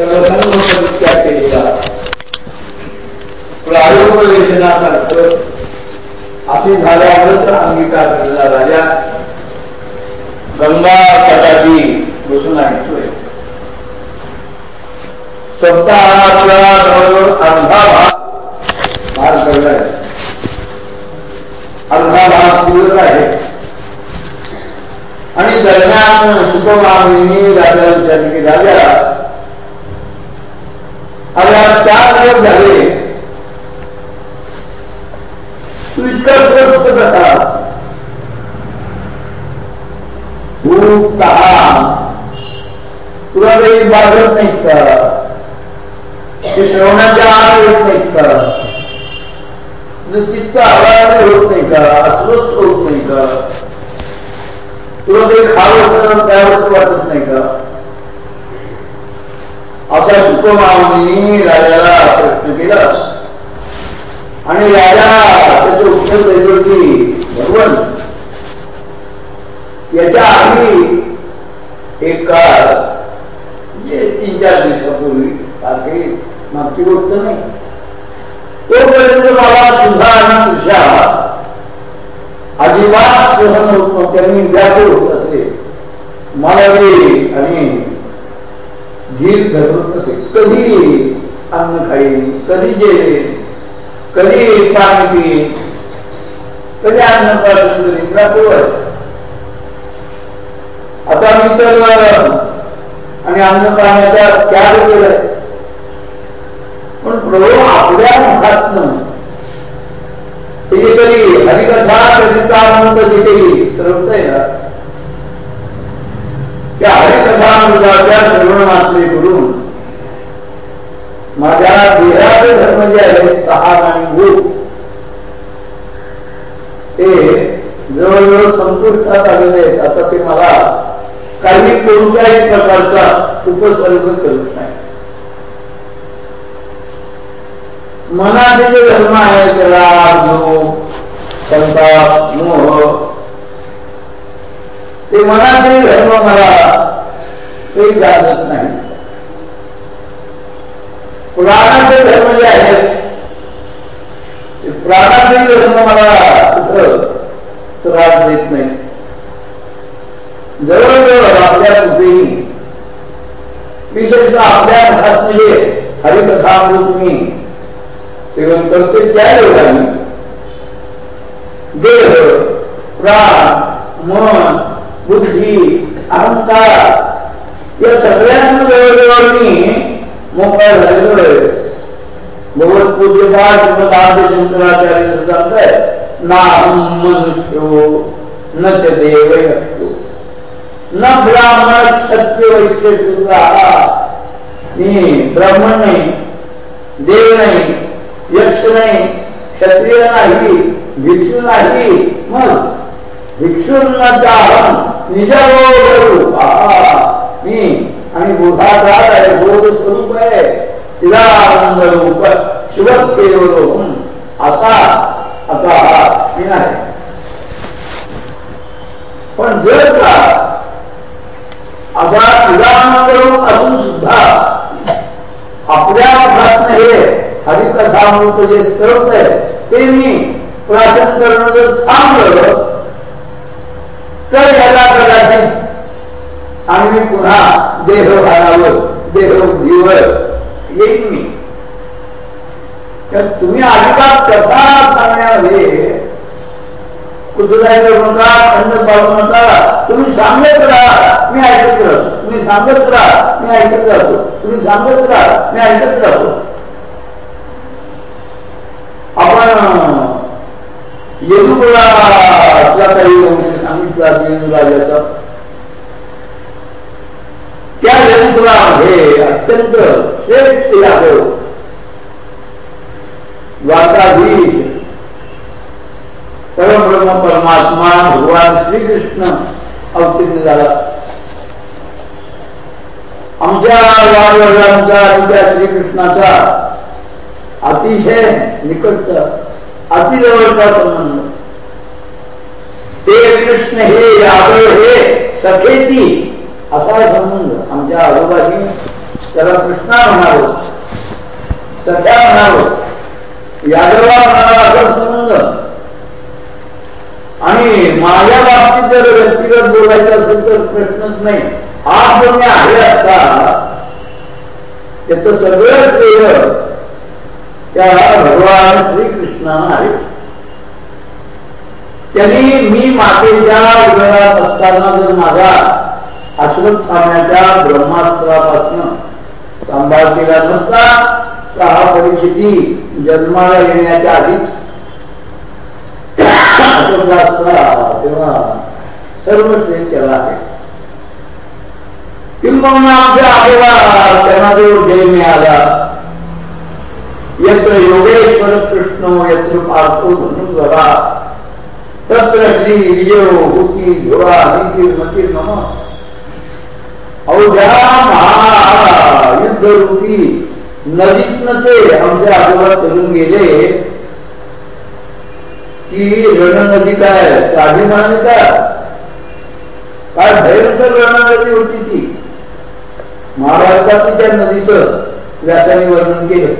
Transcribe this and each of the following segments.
तर परित्याग केलेला असे झाल्यावरच अंगीकार केलेला राजा गंगा तटाची बसून ऐकतोय सप्ताहातला जवळजवळ अर्धा भाग पडलाय अर्धा भाग पूर्ण आहे आणि दरम्यान सुखमामिनी राजाला विचारले की राजा अरे आज चार दिवस झाले? तू इतका स्वस्त कसा? भूक तहान तुला काही बाधत नाहीत का? ते श्रवणाच्या आड येत नाहीत का? चित्त हवाने होत नाही का? अस्वस्थ होत नाही का? तुला काही खावं त्यावर वाटत नाही का? आता सुखमावनी राजाला प्रश्न केला. आणि राजा त्याचे उत्तर देतो की भगवन याच्या आधी एक काळ म्हणजे तीन चार दिवसापूर्वी काही मागची गोष्ट नाही. तोपर्यंत मला सुद्धा आणि तुझ्या अजिबात सहन होत नव्हते आणि व्याकुळ होत असे मला आणि धीर धरून असे कधी अन्न खाईल कधी जेवेन? कधी पाणी पिईल कधी अन्नपासून करीन व्याकुळ आता मी तर आणि अन्न पाण्याचा त्याग केलाय. पण प्रभू आपल्या मुखातनं कधी हरिकथा म्हणत जी केली श्रवतय ना? त्या हरिकथानंदाच्या श्रवणातले करून माझ्या देहाचे धर्म जे आहेत तहान आणि भूक ते जवळजवळ संपुष्टात आलेले आहेत. आता ते मला काही कोणत्याही प्रकारचा उपसर्ग करत नाही. मनाचे जे धर्म आहे त्याला संताप मोह ते मनाचे धर्म मला काही जाणत नाही. प्राणाचे धर्म जे आहेत ते प्राणाचे धर्म मला कुठं त्रास देत नाही. जवळजवळ आपल्या कुठेही विशेषतः आपल्या घरात म्हणजे हरिकथा म्हणून तुम्ही सेवन करते त्या लोकांनी देह प्राण मन बुद्धी, अहंकार, या सगळ्यांना मोकळा झालेलो भगवत पूज्यपाठ श्रीमद शंकराचार्य सांगताय ना मनुष्यो, न च देव न ब्राह्मण क्षत्रिय वैश्य शूद्र मी ब्राह्मण नाही, देव नाही, यक्ष नाही, क्षत्रिय नाही, भिक्षू नाही, मग भिक्षूंना निजाबरोबर मी आणि आहे बोध स्वरूप आहे. रूप शिवत असा आता मी नाही पण जर का आता तिलानंद रूप असून सुद्धा आपल्या मठात हे हरिकथामृत जे करत आहे ते मी प्राशन करणं जर थांबलं तर याला कदाचित आम्ही पुन्हा देह पुन्हा देह देहबुद्धीवर येईन मी. तुम्ही अजिबात कथा सांगण्यामध्ये कुठलाही करू नका अन्न पाळू नका. तुम्ही सांगत राहा मी ऐकत राहतो. तुम्ही सांगत राहा मी ऐकत राहतो. तुम्ही सांगत राहा मी ऐकत राहतो. आपण येदुकुळातला काही त्या येदुकुळामध्ये अत्यंत श्रेष्ठ यादव. द्वारकाधीश परमब्रह्म परमात्मा भगवान श्रीकृष्ण अवतीर्ण झाला आमच्या वाडवडिलांचा आणि श्रीकृष्णाचा अतिशय निकटचा अतिजवळचा संबंध. ते कृष्ण हे यादव हे सखेती असा संबंध. आमच्या आजोबाशी त्याला कृष्णा म्हणावं सख्या म्हणावं यादवा म्हणावा असा संबंध. आणि माझ्या बाबतीत जर व्यक्तिगत बोलायचं असेल तर प्रश्नच नाही. आज जो मी आहे आता. त्याच सगळं श्रेय त्या भगवान श्रीकृष्णानं आहे त्यांनी मी मातेच्या उदरात असताना जर माझा अश्वत्थाम्याच्या ब्रह्मास्त्रापासून सांभाळ केला नसता तर हा परिस्थिती जन्माला येण्याच्या आधीच तेव्हा सर्व श्रेय केला आहे. किंबहुना आमच्या आजोबा त्यांना जो जय मिळाला यत्र योगेश्वर कृष्ण, यत्र पार्थो धनुर्धरा तत्र श्री विजयो ध्रुवा नीतीर मतीर मम अवघ्या महायुद्ध रूपी नदीतनं ते गेले की रण नदी काय काय भयंकर रण नदी होती ती। महाभारतातील त्या नदीचं व्यासाने वर्णन केलं.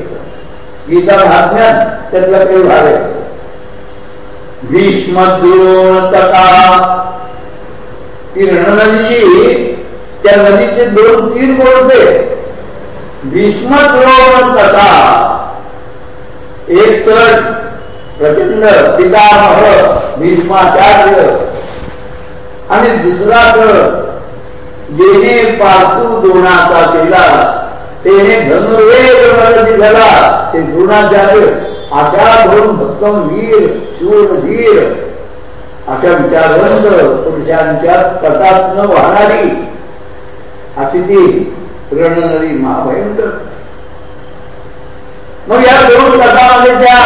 गीता महात्म्यात त्यातला काही भाग आहे. भीष्म तथा ती रणनदी त्या नदीचे दोन तीन बोलते भीष्म तथा एक तर प्रचंड पितामह भीष्माचार्य. आणि दुसरा तर जेने पार्थू द्रोणाचा केला तेने धनुर्वेद झाला. ते द्रोणाचार्य भक्कम वीर शूर धीर. अशा विचारवंत पुरुषांच्या न वाहणारी अशी ती रणनदी महाभयंकर. मग या दोन कथामध्ये त्या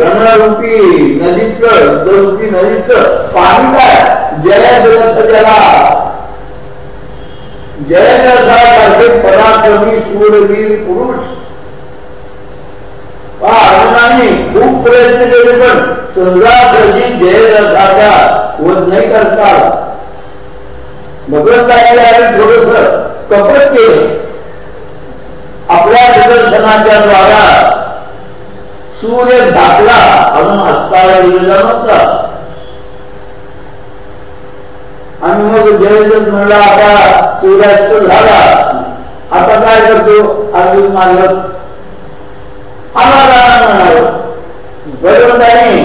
रणरूपी नदीत रूपी नदीत पाणी काय? जया जगत त्याला जय पराक्रमी सूरवीर पुरुष. अर्जुनाने खूप प्रयत्न केले पण समजा जयरथाच्या वध नाही करता. भगवंताने थोडस कपट केलं. आपल्या निदर्शनाच्या द्वारा सूर्य दाखला अजून असताना दिलेला नव्हता आणि मग जयजन म्हणला आता सूर्यास्त झाला. आता काय करतो? अर्जुन मानलं. आम्हाला म्हणावं भगवंताने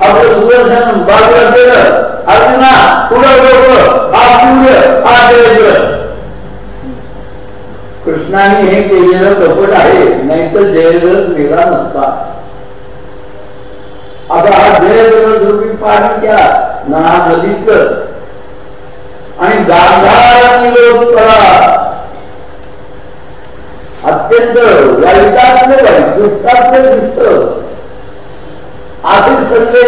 आपलं सुदर्शन बाजूला केलं. अर्जुना पुढं लोक हा सूर्य हा जयजन कृष्णाने हे केलेलं कपट आहे नाहीतर जयद्रथ वेगळा नसता. आता हा जयद्रथ रूपी पाणी त्या ना नदीत आणि गांधाराने करा अत्यंत वाईटातले वाईट दुष्टातले दुष्ट. सल्ले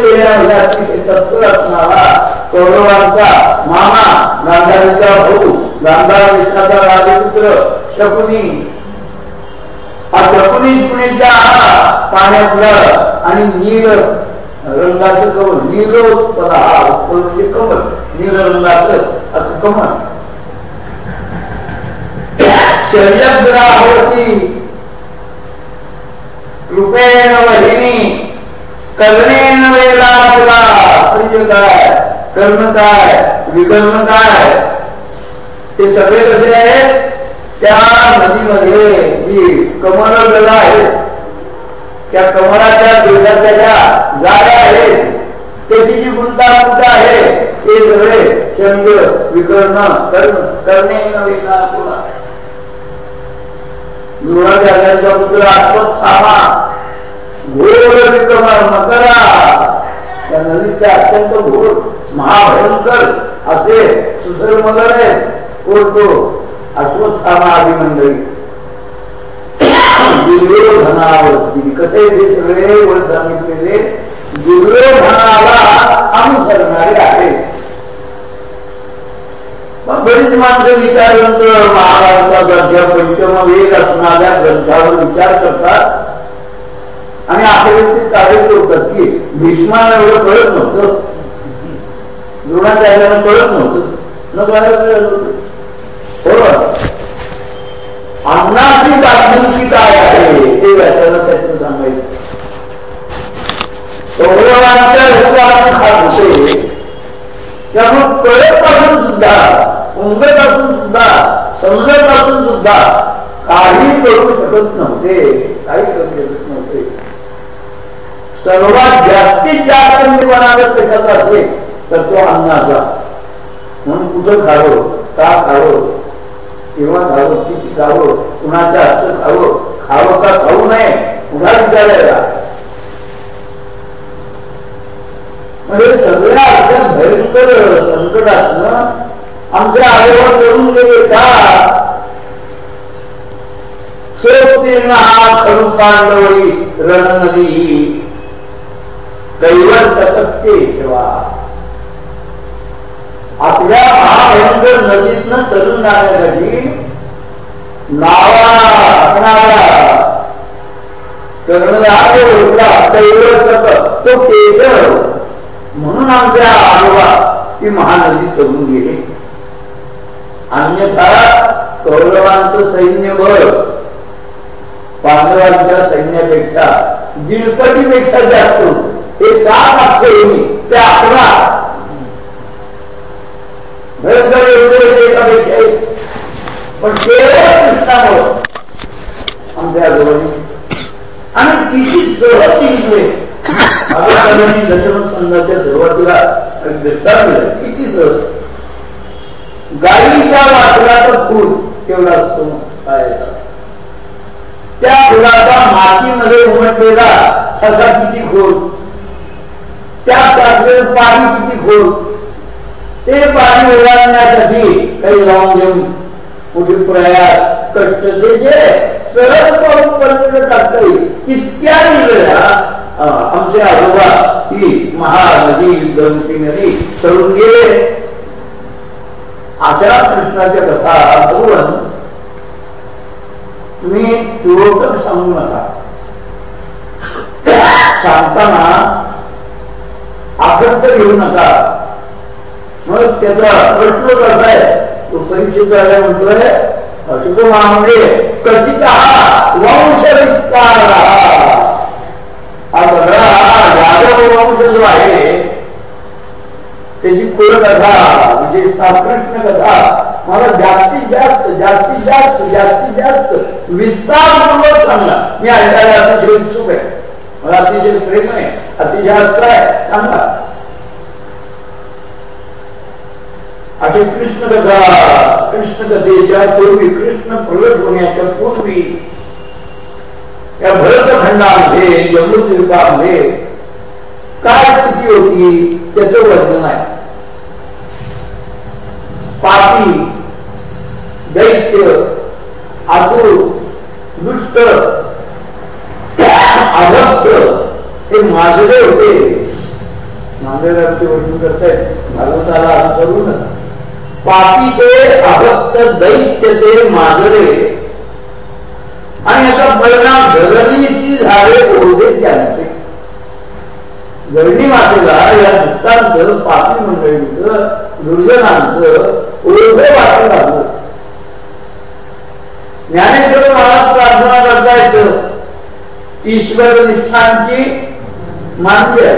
असणारा कौरवांचा मामा गांधारीचा भाऊ गांधार विष्णाचा राजपुत्र शकुनी. हा शकुनी पुणेच्या पाण्यातला आणि नीर. रंगाचं कमल नीलोत्पला हा म्हणजे कमल, नील रंगाचं असं कमल. शल्यग्राहवती कृपेण वहिनी कर्णेन वेला तुला म्हणजे काय? कर्म काय? विकर्म काय? ते सगळे कसे आहेत? त्या नदीमध्ये, जी कमल गला आहे त्या कमराच्या दुर्गाच्या जागा आहेत. त्याची जी गुंतागुंत आहे. ते सगळे चंद विकर्ण कर्म करणे द्रोणाचार्यांचा पुत्र अश्वत्थामा घोर विक्रम मकरा. त्या नदीचे अत्यंत घोर महाभयंकर असे सुसर मगर आहेत. कोण तो? अश्वत्थामा अभिमंडळी दुर्योधनावरती कसे ते सगळे वर सांगितलेले दुर्योधनाला अनुसरणारे आहे मग बरीच माणसं विचारवंत महाभारतासारख्या पंचम वेग असणाऱ्या ग्रंथावर विचार करतात आणि अखेरीस ते होतात की भीष्माला एवढं कळत नव्हतं. द्रोणाचार्याला कळत नव्हतं. न. कळत हो अन्नाची बांधिलकी काय आहे ते व्याख्यानं सांगायचं कौरवांच्या खात होते त्यामुळे कळपासून सुद्धा उमगत सुद्धा समजत सुद्धा काही करू शकत नव्हते काही करू शकत नव्हते सर्वात जास्तीत जास्त निवारण कशाचा असेल तर तो अन्नाचा म्हणून कुठं खावं का खावं केव्हा खावं किती खावं कुणाच्या हात खावं खावं का खाऊ नये पुन्हा विचारायला. म्हणजे सगळ्या अशा भयंकर संकटात आमच्या आईवर करून गेले का? सोतीर्ण हा खरू पांडवळी रण नदी कैवल तटकते ठेवा. आपल्या महाभयंकर नदीतनं तरुण जाण्यासाठी नावा असणारा तो केशव म्हणून आमच्या आजोबा ती महानदी तरुण गेले. अन्यथा कौरवांचं सैन्य बळ पांडवांच्या सैन्यापेक्षा दीडपटीपेक्षा जास्त. हे सात असते आपला अकरा भयंकर एवढे एकापेक्षा पण कृष्णामुळं आमच्या आणि सुरुवातीला दृष्टांत किती गाईच्या वासराचं फूल केवढा असतो काय त्या फुलाचा मातीमध्ये उमटलेला असा किती खोल त्या पाणी किती खोल ते पाणी ओलांडण्यासाठी काही लावून घेऊन पुढील प्रयास कष्ट ते जे सरळ करून पर्यंत टाकता येईल तितक्या आमचे आजोबा ही महानदी विद्वंती नदी तरुण गेले अशा कृष्णाच्या कथा करून तुम्ही पूर्वक सांगू नका सांगताना आसक्त घेऊ नका मग त्याचा प्रश्न करताय तो परीक्षित झाला म्हणतोय अशुभ म्हणजे कथित वंश विस्तार हा सगळा यादव वंश जो आहे. त्याची कथा विशेषतः कृष्ण कथा मला जास्तीत जास्त जास्तीत जास्त जास्तीत जास्त विस्तारपूर्वक सांगा. मी ऐकायला अतिशय उत्सुक आहे. मला अतिशय प्रेम आहे अतिशय आहे. सांगा. असे कृष्ण कथा कृष्ण कथेच्या पूर्वी कृष्ण प्रगट होण्याच्या पूर्वी या भरतखंडामध्ये जम्मूद्वीपामध्ये काय स्थिती होती त्याच वर्णन आहे. पापी दैत्य आसू दुष्ट अभक्त हे माजले होते नांदेडचे वर्णन करतायत भागवताला अनुसरूनच. पापी ते अभक्त दैत्य ते माजरे. आणि याचा परिणाम धरणीशी झाले ओढे त्यांचे. धरणी मातेला या दुष्टांचं पापी मंडळींचं दुर्जनांचं ओढे वाटलं लागलं. ज्ञानेश्वर महाराज प्रार्थना करता येत ईश्वर निष्ठांची मान्य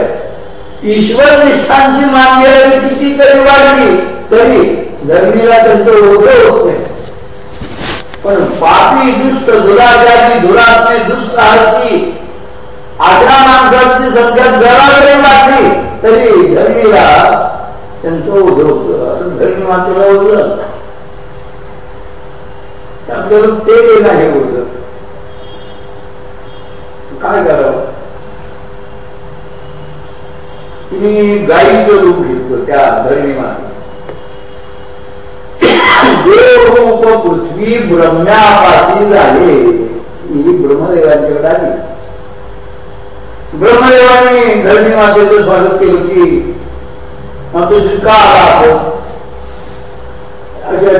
ईश्वर निष्ठांची मान्य किती तरी वाढली तरी गर्मीला त्यांचं ओझं होत नाही. पण पापी दुष्ट दुराचारी दुष्ट आरती अठरा माणसांची संख्या जरा जरी वाटली तरी धर्मीला त्यांचं ओझ होत. असं धर्मी मातेला ओझ. आपल्याला ते नाही ओझ. काय करावं? तिने गाईचं रूप घेतलं त्या धर्मी माते देवरूप पृथ्वी ब्रह्म्यापाशी झाले ही ब्रह्मदेवांच्याकडे आली ब्रह्मदेवाने धरणी मातेचं स्वागत केलं की मातोश्री का आला अशा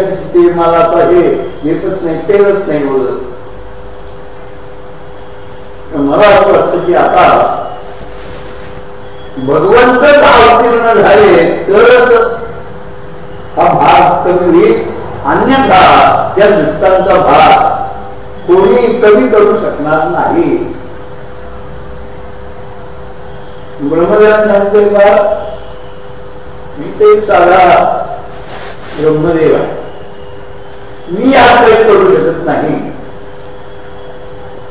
मला आता हे येतच नाही नाही बोलत मला असं वाटतं की आता भगवंतच अवतीर्ण झाले तरच हा भाग कमी होईल. अन्यथा त्या दृष्टांचा भाग कोणी कमी करू शकणार नाही. ब्रह्मदेवान सांगते का? मी ते साधा ब्रह्मदेव आहे. मी आज काही करू शकत नाही.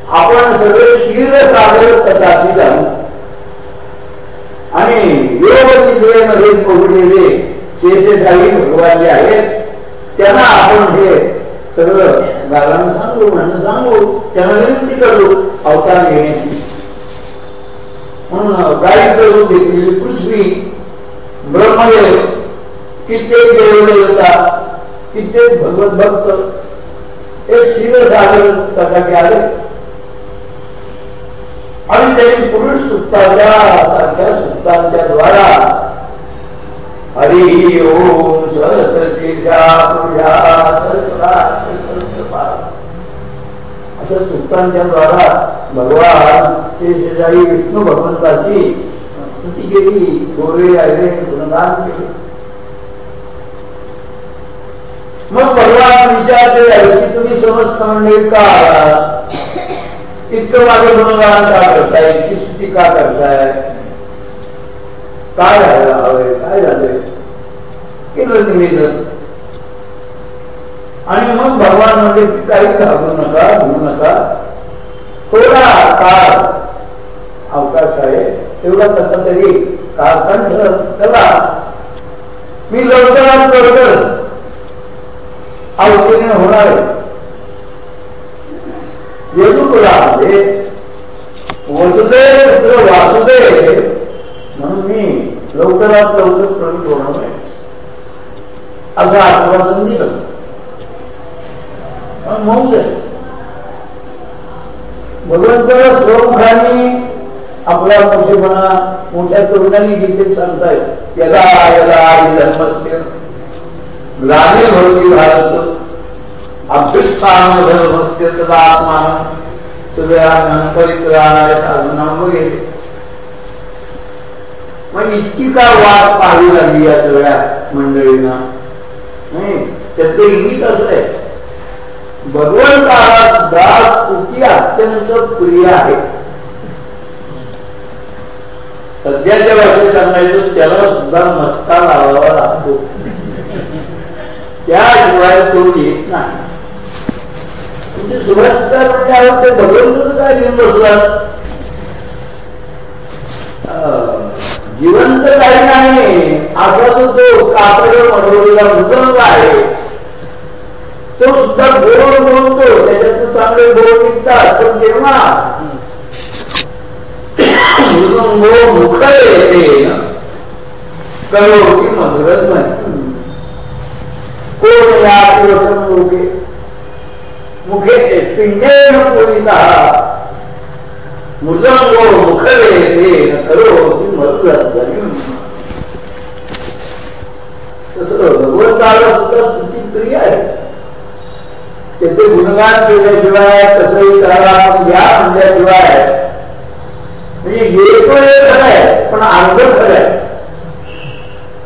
आपण सगळे शीर सागर कथाची जाणू आणि योग निद्रेमध्ये पोहोचलेले शेषशाही भगवान जे आहेत त्यांना आपण हे सगळं गावांना सांगू म्हणणं सांगू त्यांना विनंती करू अवतार घेण्याची. म्हणून गाईड करून घेतलेली पृथ्वी ब्रह्मदेव कित्येक देवदेवता कित्येक भगवत भक्त एक शिवसागर तटाके आले. आणि त्यांनी पुरुष सुप्ताच्या सारख्या सुप्तांच्या द्वारा हरी ओम अशा सुप्तांच्या द्वारा भगवान शेषशाही विष्णू भगवंताची स्तुती केली गोरे आले गुणगान केले. मग भगवान विचारते की तुम्ही समजत म्हणजे का? इतकं माझं गुणगान का करताय? इतकी स्तुती का करताय? काय व्हायला हवंय काय झालंय केलं निवेदन आणि मग भगवान म्हणजे काही घाबरू नका म्हणू नका. थोडा काळ अवकाश आहे. तेवढा कसा तरी कालखंड चला. मी लवकरात लवकर अवतीर्ण होणार येतो तुला म्हणजे. वसुदेव वासुदेव. म्हणून मी लवकरात लवकर प्रवीण होणार आहे असं. आश्वासन दिलं मौज आहे. भगवंत स्वमुखाने आपला मोठेपणा मोठ्या तरुणांनी जिथे सांगतायत याला याला धर्मस्य ग्रामीण भरती भारत अभ्युत्थान धर्मस्य तदात्मान सगळ्यांना परित्राणाय साधना वगैरे पण इतकी का वाट पाहावी लागली या सगळ्या मंडळींना? त्याचं इंगित असं आहे भगवंताला दास स्तुती अत्यंत प्रिय आहे. सध्याच्या भाषेत सांगायचं त्याला सुद्धा मस्का लावावा लागतो. त्याशिवाय तो येत नाही. म्हणजे सुरुवातीचा म्हणजे ते भगवंत काय घेऊन बसला जिवंत काही नाही. असा तो तो कापड मडवलेला मृदंग आहे. तो सुद्धा गोड बोलतो. त्याच्यातून चांगले गोड निघतात. पण जेव्हा मृदंगो येते. करो की मधुरच कोण या मुखे? मुखले येते. करो की तसं भगवंताला सुद्धा स्तुती प्रिय आहे त्याचे गुणगान केल्याशिवाय कसंही करायला या म्हणल्याशिवाय म्हणजे येतो हे खरं आहे पण अर्ध खरं आहे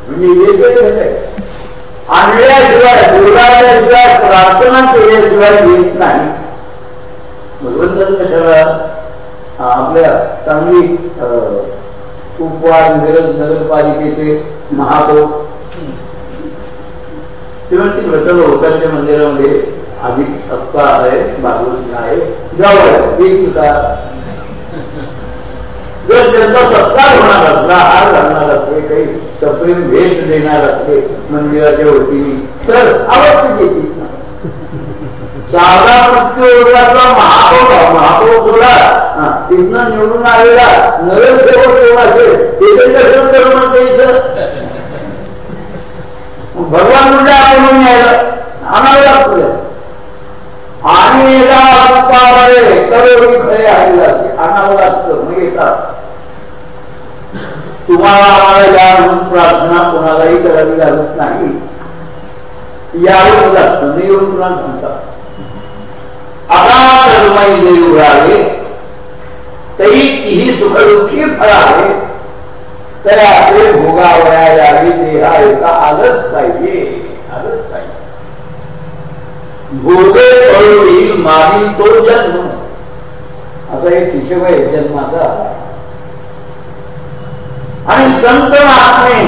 म्हणजे येतो खरं आहे आणल्याशिवाय बोलावल्याशिवाय प्रार्थना केल्याशिवाय येत नाही भगवंत कशाला आपल्या चांगली उपवास मिरज नगरपालिकेचे महापौर. तेव्हा ती व्रत लोकांच्या मंदिरामध्ये अधिक सत्ता आहे भागवत आहे. जवळ आहे सुद्धा. जर त्यांचा सत्कार होणार असला हार घालणार असले काही सप्रेम भेट देणार असले मंदिराच्या वतीने तर आवश्यक येते शारदा मृत्यूचा महापौर महापौर सोडा तिथनं निवडून आलेला नगरसेवक कोण असेल ते दर्शन करू म्हणते भगवान म्हणजे आपण यायला? आणावं लागतं आणि करोडी खरे आले जाते. आणावं लागतं मग येतात. तुम्हाला आम्हाला या म्हणून प्रार्थना कोणालाही करावी लागत नाही. यावं लागतं नाही येऊन तुला सांगतात आता तरी तीही सुखदुःखी फळ आहे तर आपले भोगावया यावी देहा एका आलंच पाहिजे आलंच पाहिजे भोगे मागील तो जन्म। असा एक हिशोब आहे जन्माचा. आणि संत महात्मे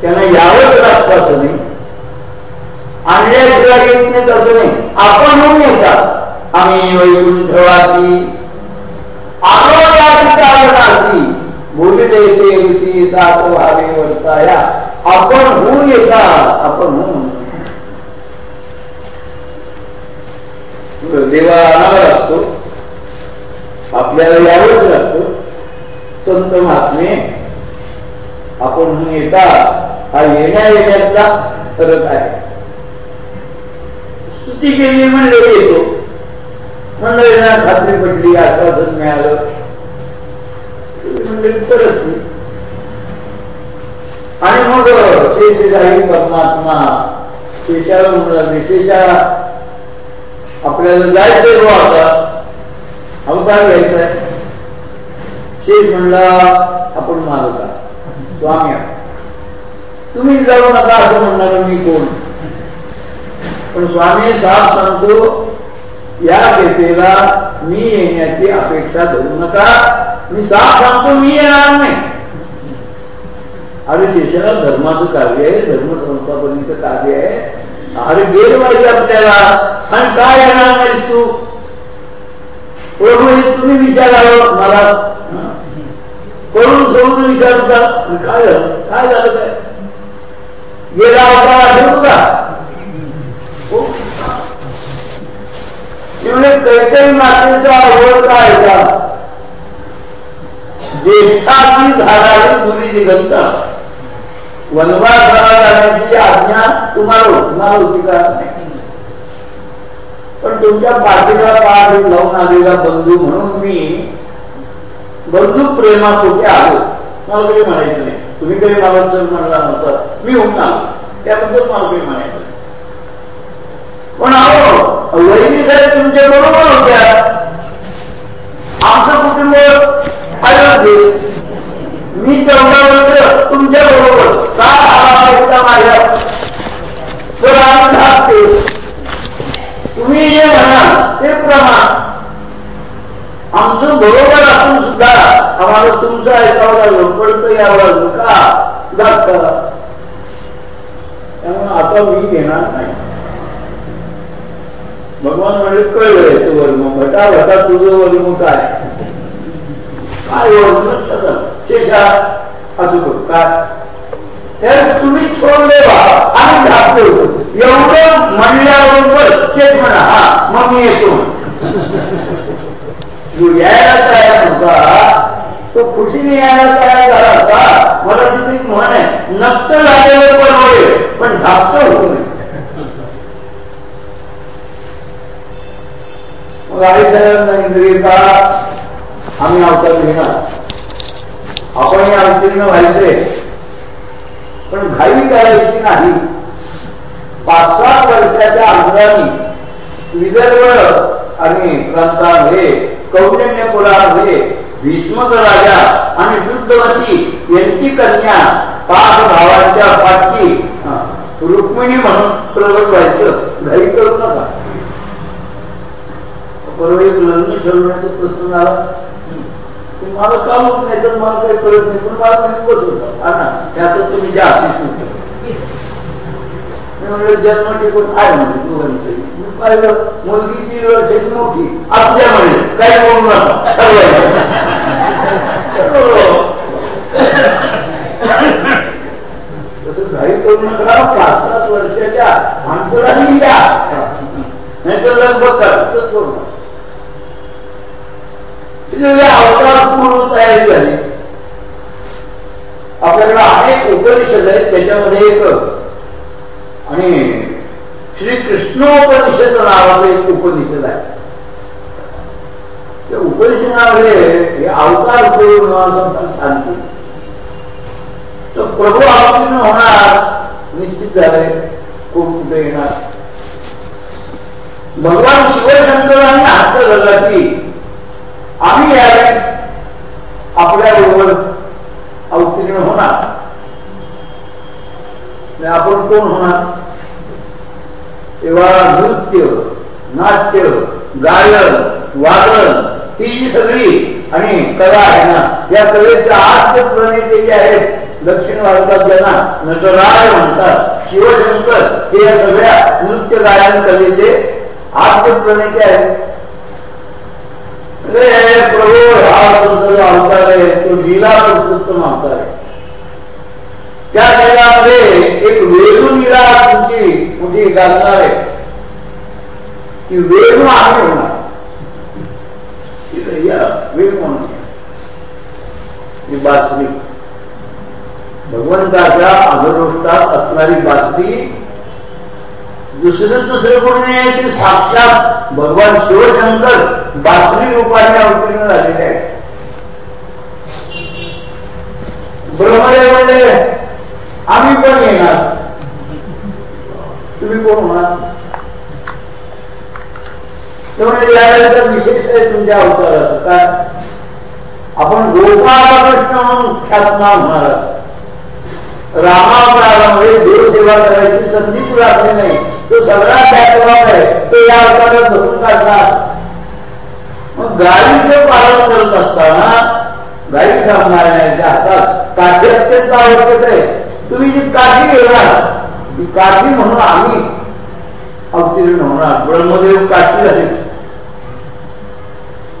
त्यांना यावंच लागतं नाही. आणल्याशिवाय येत नाही तसं नाही. आपण होऊन येतात आम्ही वैकुंठवासी. आलो त्या ठिकाणी बोलते ते ऋषी सात व्हावे वर्ताया आपण होऊन येतात. आपण होऊन देवा आणावा लागतो आपल्याला यावंच लागतो संत महात्मे आपण म्हणून येतात. हा येण्या येण्याचा फरक आहे. स्तुती केली म्हणले येतो. म्हणलं ना खात्री पडली आश्वासन मिळालं. म्हणजे परत आणि मग शेषशाही परमात्मा शेषाला म्हणलं विशेषा आपल्याला जायचं जो हो आता. अवतार घ्यायचाय शेष म्हणला आपण मालका स्वामी तुम्ही जाऊ नका असं म्हणणार मी कोण? पण स्वामी साफ सांगतो या घेतेला मी येण्याची अपेक्षा धरू नका. मी साफ सांगतो मी येणार नाही. अरे देशाला धर्माचं कार्य आहे धर्म संस्थापनेचं कार्य आहे. अरे गेल पाहिजे आपल्याला. आणि काय येणार नाही तू? प्रभू तुम्ही विचारावं मला. करून सोडून विचारता काय झालं? काय झालं काय? गेला होता आठवतो का? शिवने कैकई मातेचा आवड काय का ज्येष्ठाची झाडाची मुली दिगंता वनवासाला जाण्याची आज्ञा तुम्हाला तुम्हाला होती का? पण तुमच्या पाठीला पाठ लावून आलेला बंधू म्हणून मी बंधू प्रेमापोटी आलो. मला काही म्हणायचं नाही. तुम्ही काही मला जर म्हणला नव्हता मी होऊन आलो त्याबद्दल मला काही म्हणायचं पण अहो वहिनी साहेब तुमच्या बरोबर होत्या आमचं कुटुंब अयोध्ये मी तेवढा वर्ष तुमच्या बरोबर का आला माझ्या तर आम्ही तुम्ही जे म्हणा ते प्रमाण. आमचं बरोबर असून सुद्धा आम्हाला तुमचं ऐकावं लागलं पडतं यावं का जात त्यामुळे आता मी घेणार नाही. भगवान म्हणजे कळलंय तो वर्म भटा भटा तुझं वर्म काय? काय वर्म शेषा असं करू काय तुम्ही सोडले बा आणि घातलो एवढं म्हणल्याबरोबर शेष म्हणा हा मग मी येतो. यायला तयार नव्हता? तो खुशीने यायला तयार झाला होता? मला तिथे म्हण आहे नक्त झालेलं बनवले पण धापत होतो नाही मग इंद्रियता आम्ही अवतार घेणार आपण या अवतीर्ण व्हायचे. पण घाई करायची नाही. पाच सात वर्षाच्या अंतराने विदर्भ आणि प्रांतामध्ये कौंडण्यपुरामध्ये भीष्मक राजा आणि शुद्धवती यांची कन्या पाच भावांच्या पाठी रुक्मिणी म्हणून प्रगट व्हायचं. घाई करू नका. बरोबर एक लग्न ठरवण्याचा प्रश्न आला मला काम होत नाही तर मला काही कळत नाही. पण मला नाही बसवत त्यातच तुम्ही ज्या जन्म म्हणजे टिकून आहे म्हणजे दोघांचं? पाहिलं मुलगी वर्षाची मोठी. आपल्या काय तसं घाई करू नका. पाच सात वर्षाच्या अंतराने नाही तर लगभग करा करू अवतार पूर्ण तयारी झाली. आपल्याकडे अनेक उपनिषद आहेत त्याच्यामध्ये एक आणि श्री कृष्णोपनिषद नावाचं एक उपनिषद आहे. त्या उपनिषदामध्ये हे अवतार पूर्ण असं शांती तर प्रभू अवतीर्ण होणार निश्चित झाले खूप कुठे येणार. भगवान शिवशंकरांनी हात धरला आम्ही यावेळेस आपल्या बरोबर अवतीर्ण होणार. आपण कोण होणार? तेव्हा नृत्य नाट्य गायन वादन ही जी सगळी आणि कला आहे ना या कलेचे आद्य प्रणेते जे आहेत दक्षिण भारतात ज्यांना नटराज म्हणतात शिवशंकर हे या सगळ्या नृत्य गायन कलेचे आद्य प्रणेते आहेत. प्रभू हा अवतार आहे तो लीला पुरुषोत्तम अवतार आहे त्या जगामध्ये एक वेणू लीला तुमची. मोठी गाजणार आहे की वेणू आम्ही होणार वेणू म्हणून बातमी भगवंताच्या अधरोष्टात असणारी बातमी दुसरं दुसरं कोणी नाही ते साक्षात भगवान शिवशंकर बासरी रूपाने अवतीर्ण झालेले आहेत. ब्रह्मदेव म्हणजे आम्ही पण येणार. तुम्ही कोण होणार? त्यामुळे यानंतर विशेष आहे तुमच्या अवताराचं. काय आपण गोपाळकृष्ण म्हणून ख्यातनाम होणार रामावतारामध्ये देवसेवा करायची संधी तुला असली नाही. तो सगळा त्याप्रमाणे आहे तो या अवतारात बसून काढतात मग गायीचं पालन करत असताना गायी सांभाळण्याच्या हातात काठी अत्यंत आवश्यक आहे. तुम्ही जी काठी घेणार ती काठी म्हणून आम्ही अवतीर्ण होणार. ब्रह्मदेव काठी झाली.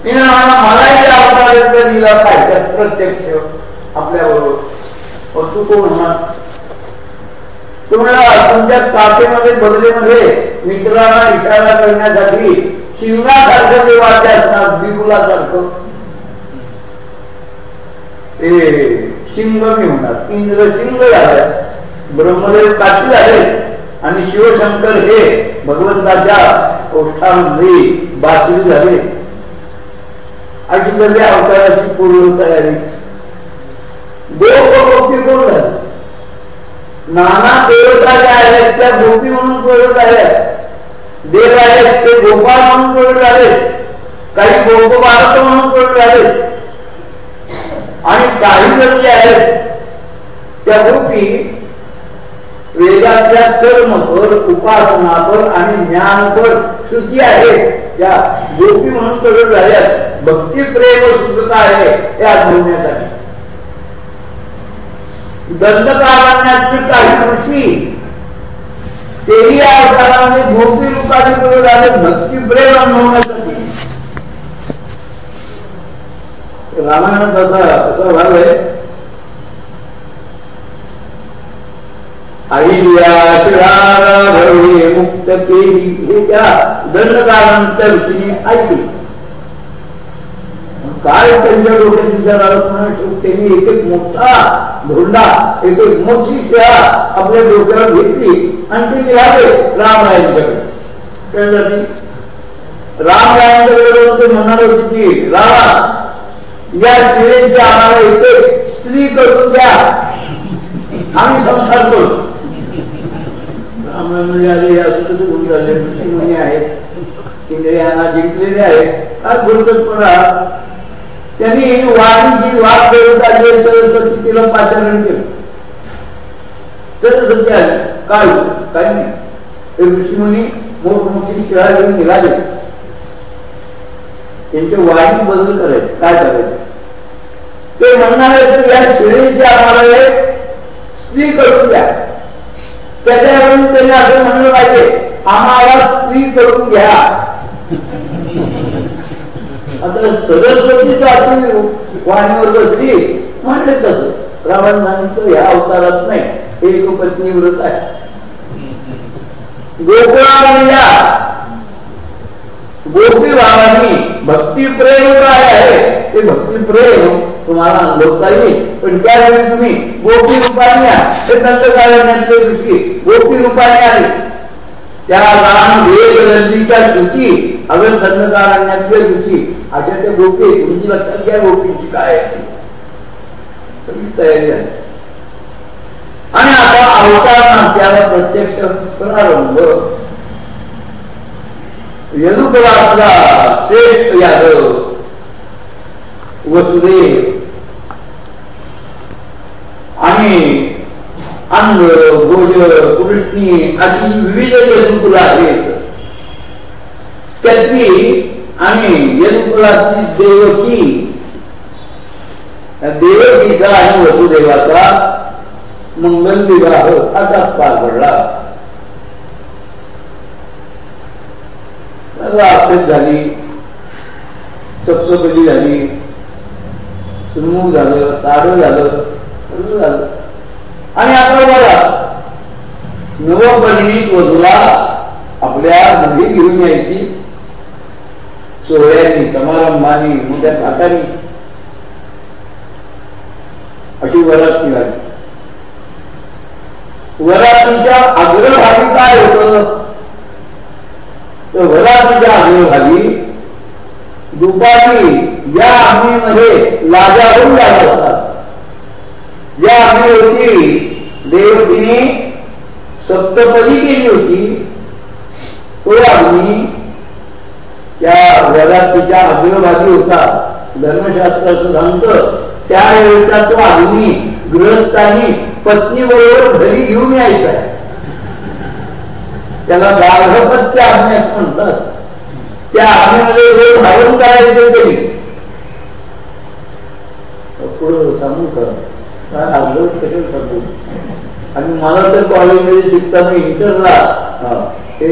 मलाही अवतार दिला पाहिजे प्रत्यक्ष आपल्या वस्तू तू म्हणणार तुम्हाला तुमच्या काठेमध्ये बदलेमध्ये मित्रांना इशारा करण्यासाठी शिंगासारखं ते वाद्य असणार बिगुलासारखं ते शिंग मी होणार इंद्र शिंग झाले. ब्रह्मदेव काठी झाले आणि शिवशंकर हे भगवंताच्या ओष्ठामध्ये बातरी झाले. अशी सगळ्या अवताराची पूर्व तयारी देव गोपी नाना देवता ज्या आहेत त्या गोपी म्हणून प्रयोग आहेत देव आहेत ते गोपाळ म्हणून प्रयोग आहेत काही गोपबारक म्हणून प्रयोग आहेत आणि काही जण जे आहेत त्या गोपी वेदाच्या कर्मपर उपासनापर आणि ज्ञानपर श्रुती आहे. त्या गोपी म्हणून प्रगट झाल्या भक्ती प्रेम सुखता आहे त्या अनुभवण्यासाठी दंडकारण्यातली काही ऋषी तेही या भोपी गोपी रूपाने झाले भक्ती प्रेम अनुभवण्यासाठी रामायणात असा असा भाग आहे मुक्त केली हे त्या दंडकारांच्या ऋषीने ऐकली. काय त्यांच्या डोक्यात विचार आला? त्यांनी एक एक मोठा धोंडा एक एक मोठी शेळा आपल्या डोक्यावर घेतली आणि ते निघाले रामरायांच्याकडे त्यासाठी रामरायांच्याकडे ते म्हणणार होते की रामा या शिळेची आम्हाला इथे स्त्री करून द्या. आम्ही संसार करू. म्हणजे आले असं कसं गुण झाले मुनी आहेत यांना जिंकलेले आहेत काय बोलतच त्यांनी वाणीची वाद सरस्वती तिला पाचारण केलं सरस्वती काय काय नाही ऋषीमुनी मोठमोठी शिळा घेऊन निघाले त्यांच्या वाणी बदल करायचे काय करायचे ते म्हणणार या शिळेची आम्हाला स्त्री करून द्या. त्याच्यावरून त्यांनी असं म्हणलं पाहिजे आम्हाला स्त्री करून घ्या. आता सरस्वतीचा असून वाणीवर बसली म्हणले तस. रावण सांगितलं या अवतारात नाही एक पत्नी व्रत आहे. गोकुळामध्ये गोपी भावानी भक्ती प्रेम काय आहे. ते भक्ती प्रेम तुम्हाला अनुभवता येईल. पण त्यावेळी तुम्ही गोपी रूपाने हे दंडकारण्यातले ऋषी गोपी रूपाने आले. त्या राम वेग नंदीच्या ऋषी अगर दंडकारण्यातले ऋषी अशा त्या गोपी तुमची लक्षात घ्या गोपीची काय सगळी तयारी आहे. आणि आता अवतार त्याला प्रत्यक्ष प्रारंभ यदुकुलातला श्रेष्ठ यादव वसुदेव। आणि अंग गोज कृष्णी अशी विविध यदुकुला आहेत। त्यातली आणि यदुकुलाची देवकी। देवकीचा आणि वसुदेवाचा मंगल विवाह असाच पार पडला। आपत झाली. सप्तपदी झाली. सुनमुख झालं साड झालं झालं. आणि आता बघा नवपरिणित वधूला आपल्या घरी घेऊन यायची. सोहळ्यांनी समारंभानी मोठ्या थाटानी अशी वरात निघाली. वरातीच्या अग्रभागी काय होत? तर वरातीच्या अग्रभागी दुपारी या अग्नीमध्ये लाजा होऊन जात असतात. या अग्नी होती देवतीने सप्तपदी केली होती. तो अग्नी त्या वरातीच्या अग्रभागी होता. धर्मशास्त्राचं सांगतं त्यावेळेचा तो अग्नी गृहस्थानी पत्नी बरोबर घरी घेऊन यायचा आहे. त्याला गार्भपत्य अग्नी म्हणतात. त्या आज्ञेमध्ये रोज धावून करायचे तरी पुढं सांगू का? काय आग्रह कसे सांगू. आणि मला तर कॉलेजमध्ये शिकताना इंटरला हे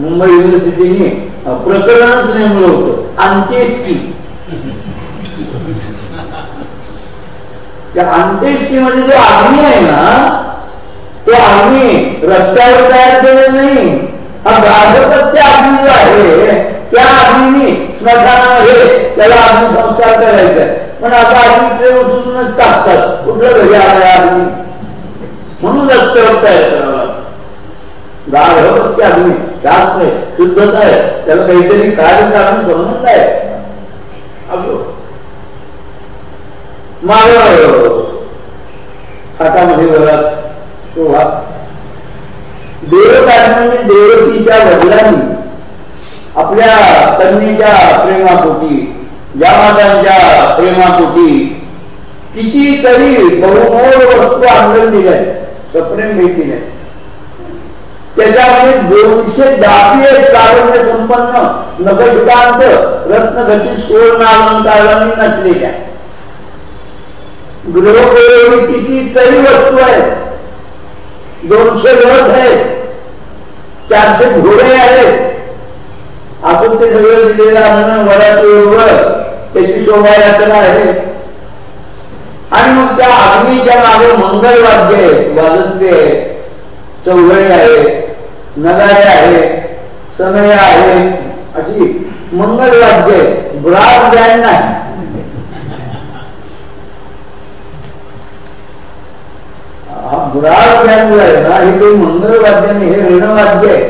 मुंबई युनिव्हर्सिटीने प्रकरणच नेमलं होतं. अंत्येष्टी त्या अंत्येष्टी म्हणजे जो आग्नी आहे ना तो आम्ही रस्त्यावर तयार केले नाही. हा गार्भपत्य अग्नी जो आहे. त्या अग्नीने स्मशानामध्ये त्याला अग्नी संस्कार करायचा पण आता अग्नी ट्रेन उचलूनच टाकतात. कुठलं घरी आलाय अग्नी म्हणून रस्त्यावर तयार करावा गार्भपत्य अग्नी शास्त्र आहे शुद्धता आहे. त्याला काहीतरी कार्यकारण संबंध आहे. असो. माग हातामध्ये वरात तो देवकार्याने देवकीच्या वडिलांनी आपल्या कन्येच्या प्रेमापोटी जामातांच्या प्रेमापोटी कितीतरी बहुमोल वस्तू आणून दिल्या. सप्रेम भेटी नाही त्याच्यामध्ये दोनशे दाती कारुण्य संपन्न नगशकांत रत्नघटित सुवर्ण अलंकारांनी नसलेल्या गृहपयोगी कितीतरी वस्तू आहेत. दोनशे रथ आहेत चारशे घोडे आहेत आपण ते सगळं दिलेलं त्याची शोभायात्रा आहे. आणि मग त्या अग्नीच्या मागे मंगलवाद्य आहे वाजंत्री आहे चौघडी आहे नगारे आहे समय आहे अशी मंगलवाद्य ब्रास बँड नाही हा ब्रास बँड आहे ना हे काही मंगलवाद्य नाही हे ऋणवाद्य आहे.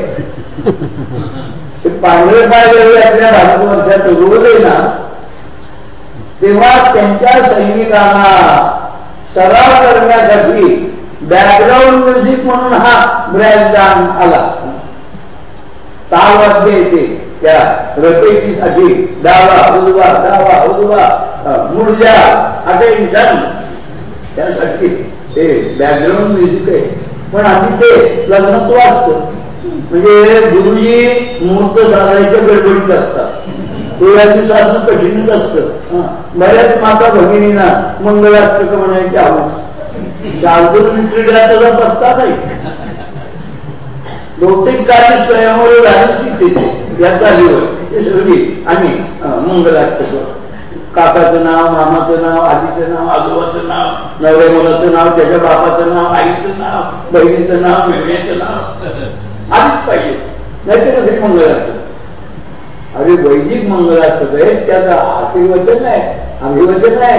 ते पांढरे काय आपल्या भारतवर्षात रोज ना तेव्हा त्यांच्या सैनिकांना सराव करण्यासाठी बॅकग्राऊंड म्युझिक म्हणून हा ब्रॅन्डान आला. तालवाद्य येते त्या रकेटीसाठी. डावा उजवा डावा उजवा मुर्जा अटेन्शन. त्यासाठी ते बॅकग्राऊंड म्युझिक आहे. पण आम्ही ते लग्नत्व असत म्हणजे गुरुजी मुहूर्त साधायच्या गडबडीत असतात. डोळ्याची साधन कठीणच असतं. बऱ्याच माता भगिनींना मंगलाष्टक म्हणायची आवड. शार्दूल क्रीडा पत्ता नाही बहुतेक कार्य स्वयंवर झाली तिथे या चालीवर ते सगळी आणि मंगलाष्टक. काकाचं नाव मामाचं नाव आजीचं नाव आजोबाचं नाव नवऱ्या मुलाचं नाव त्याच्या बापाचं नाव आईचं नाव बहिणीचं नाव मेहण्याचं नाव आधीच पाहिजे. नाही तर कसे मंगलाष्टक अरे वैदिक मंगळाचं आहे त्याचा आशीर्वचन आहे अभिवचन आहे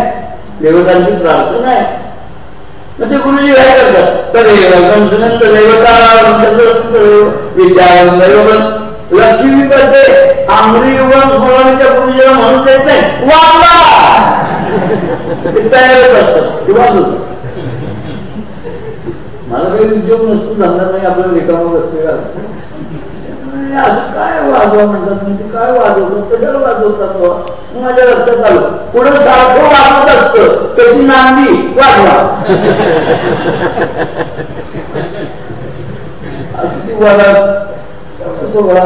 देवतांची प्रार्थना आहे. म्हणजे गुरुजी काय करतात? तर संत देवता विद्या लक्ष्मी करते आमरी युवन स्मरणीच्या गुरुजीला म्हणून देत नाही. वाचला तयारच असतात किंवा मला काही उद्योग नसतो धंदा नाही आपल्याला रिकामा बसते असं काय वाजवा म्हणतात? म्हणजे काय वाजवतात? कशाला वाजवतात माझ्या लक्षात आलं. पुढे सारखं वाजवत असत. त्याची नांदी वाजवा. अशी ती वळत सोहळा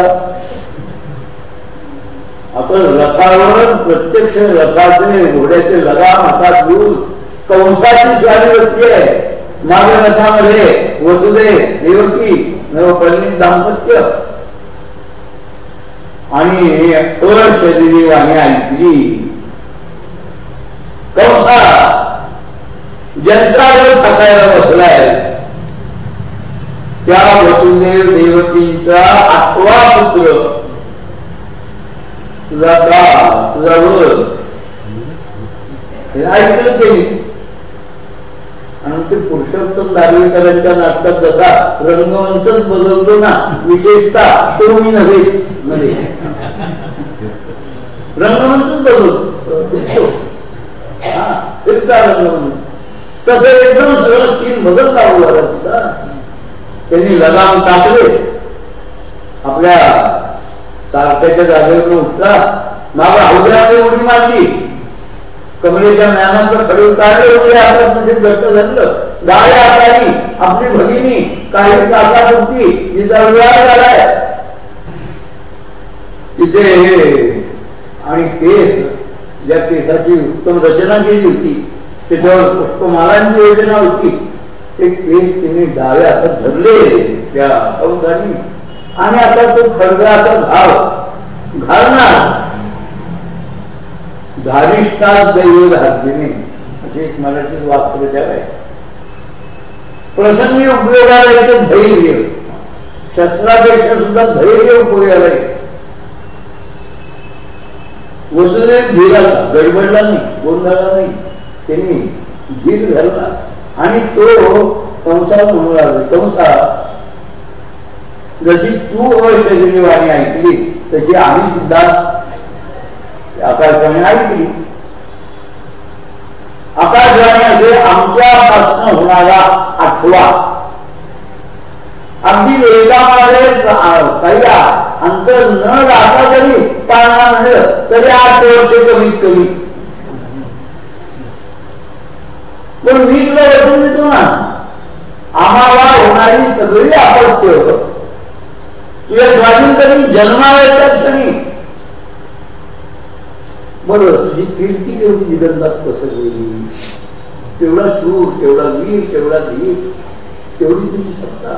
आपण रथावर प्रत्यक्ष रथाचे घोड्याचे लगाम हातात घेऊन कंसाची स्वारी बसली आहे. माझ्या रथामध्ये वसुदे देवकी नवपल्ली दाम्पत्य. आणि शरीरी वाणी ऐकली कंसा जंत्रावर थकायला बसलाय. त्या वसुदेव देवकींचा आठवा पुत्र तुझा का तुझा वर ऐकलं केली आणि ते पुरुषोत्तम दार्वेकरांच्या नाटकात जसा रंगवंशच बदलतो ना विशेषतः तो मी नव्हे मध्ये रंगवंशच बदलतो. रंगवंश तसं एकदम सरळ तीन बदल लागू त्यांनी लगाम टाकले. आपल्या सारख्याच्या जागेवर उठला. मागा हौद्यामध्ये उडी मारली कमलेच्या ज्ञानाचं खडे उतारले होते आपण तुझे घट्ट झालं. गाय आतानी आपली भगिनी काही काका होती तिचा विवाह झालाय. तिचे आणि केस. ज्या केसाची उत्तम रचना केली होती त्याच्यावर पुष्पमालांची योजना होती. ते केस तिने डाव्या हातात धरले त्या अवधानी आणि आता तो खडगाचा घाव. घालणार. धारिष्ठात दैव धार्जिने असे एक मराठी वाक्प्रचार आहे प्रसंगी उपयोगाला येते धैर्य. शस्त्रापेक्षा सुद्धा धैर्य उपयोगाला येते वसुदेव धीराला गडबडला नाही गोंधळला नाही. त्यांनी धीर घालला आणि तो कंसा म्हणू लागला कंसा जशी तू अशरीरी वाणी ऐकली तशी आम्ही सुद्धा आकाशवाणी ऐकली. आकाशवाणी म्हणजे आमच्यापासून होणारा आठवा. अगदी वेगामध्ये पहिला अंतर न राहता जरी पाळणा म्हणलं तरी आठ वर्ष कमीत कमी. पण मी तुला वचन देतो ना आम्हाला होणारी सगळी आपत्य तुझ्या स्वाधीन जन्मावयाच्या क्षणी बरोबर तुझी कीर्ती केवढी निगंधात पसरलेली तेवढा शूर तेवढा वीर तेवढा धीर तेवढी तुझी सत्ता.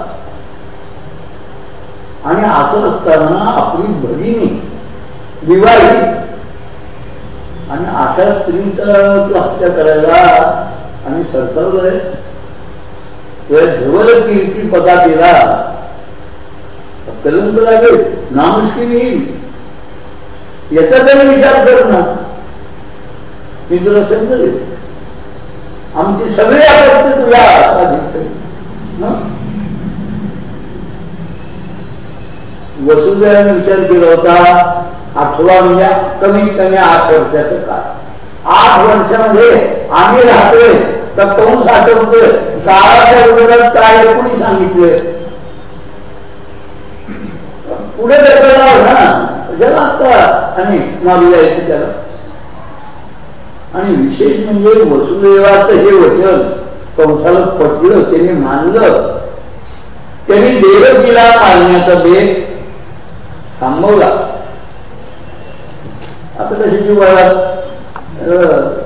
आणि असं असताना आपली भगिनी दिवाळी आणि अशा स्त्रीचा तू हत्या करायला आणि सरसवलंय धवल कीर्ती पदातीला कलंक लागेल नामुष्की येईल याचा तरी विचार कर ना. मी तुला समजेल आमची सगळी आपत्ती तुला वसुदेवाने विचार केला होता आठवा म्हणजे कमीत कमी आठ वर्षाचं काळ. आठ वर्षामध्ये आम्ही राहतोय तर कोण साठवतोय? काळाच्या विरोधात काय कोणी सांगितलंय? पुढे ना आणि जायचं त्याला. आणि विशेष म्हणजे वसुदेवाचं हे वचन कंसाला पटलं त्याने मानलं. त्यांनी देवकीला मानण्याचा बेग थांबवला. आता कशी जीवाला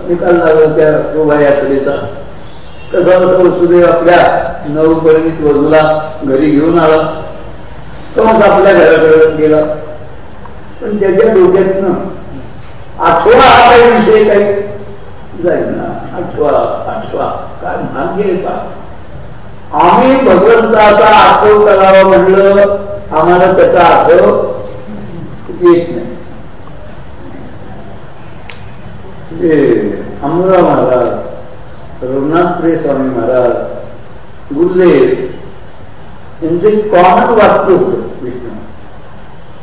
निकाल लागला त्या शोभा यात्रेचा. कसा कसा वसुदेव आपल्या नवपरिणित वधूला घरी घेऊन आला. कंस आपल्या घराकडे गेला. पण त्याच्या डोक्यातनं आठवा हा काही विषय काही जाईल ना आठवा आठवा. काय भाग्य का? आम्ही भगवंताचा आठव करावा म्हणलं आम्हाला त्याचा आठव येत नाही. म्हणजे अमरा महाराज रघुनाथ प्रे स्वामी महाराज गुरुदेव त्यांचं एक कॉमन वाक्य होत विष्णू.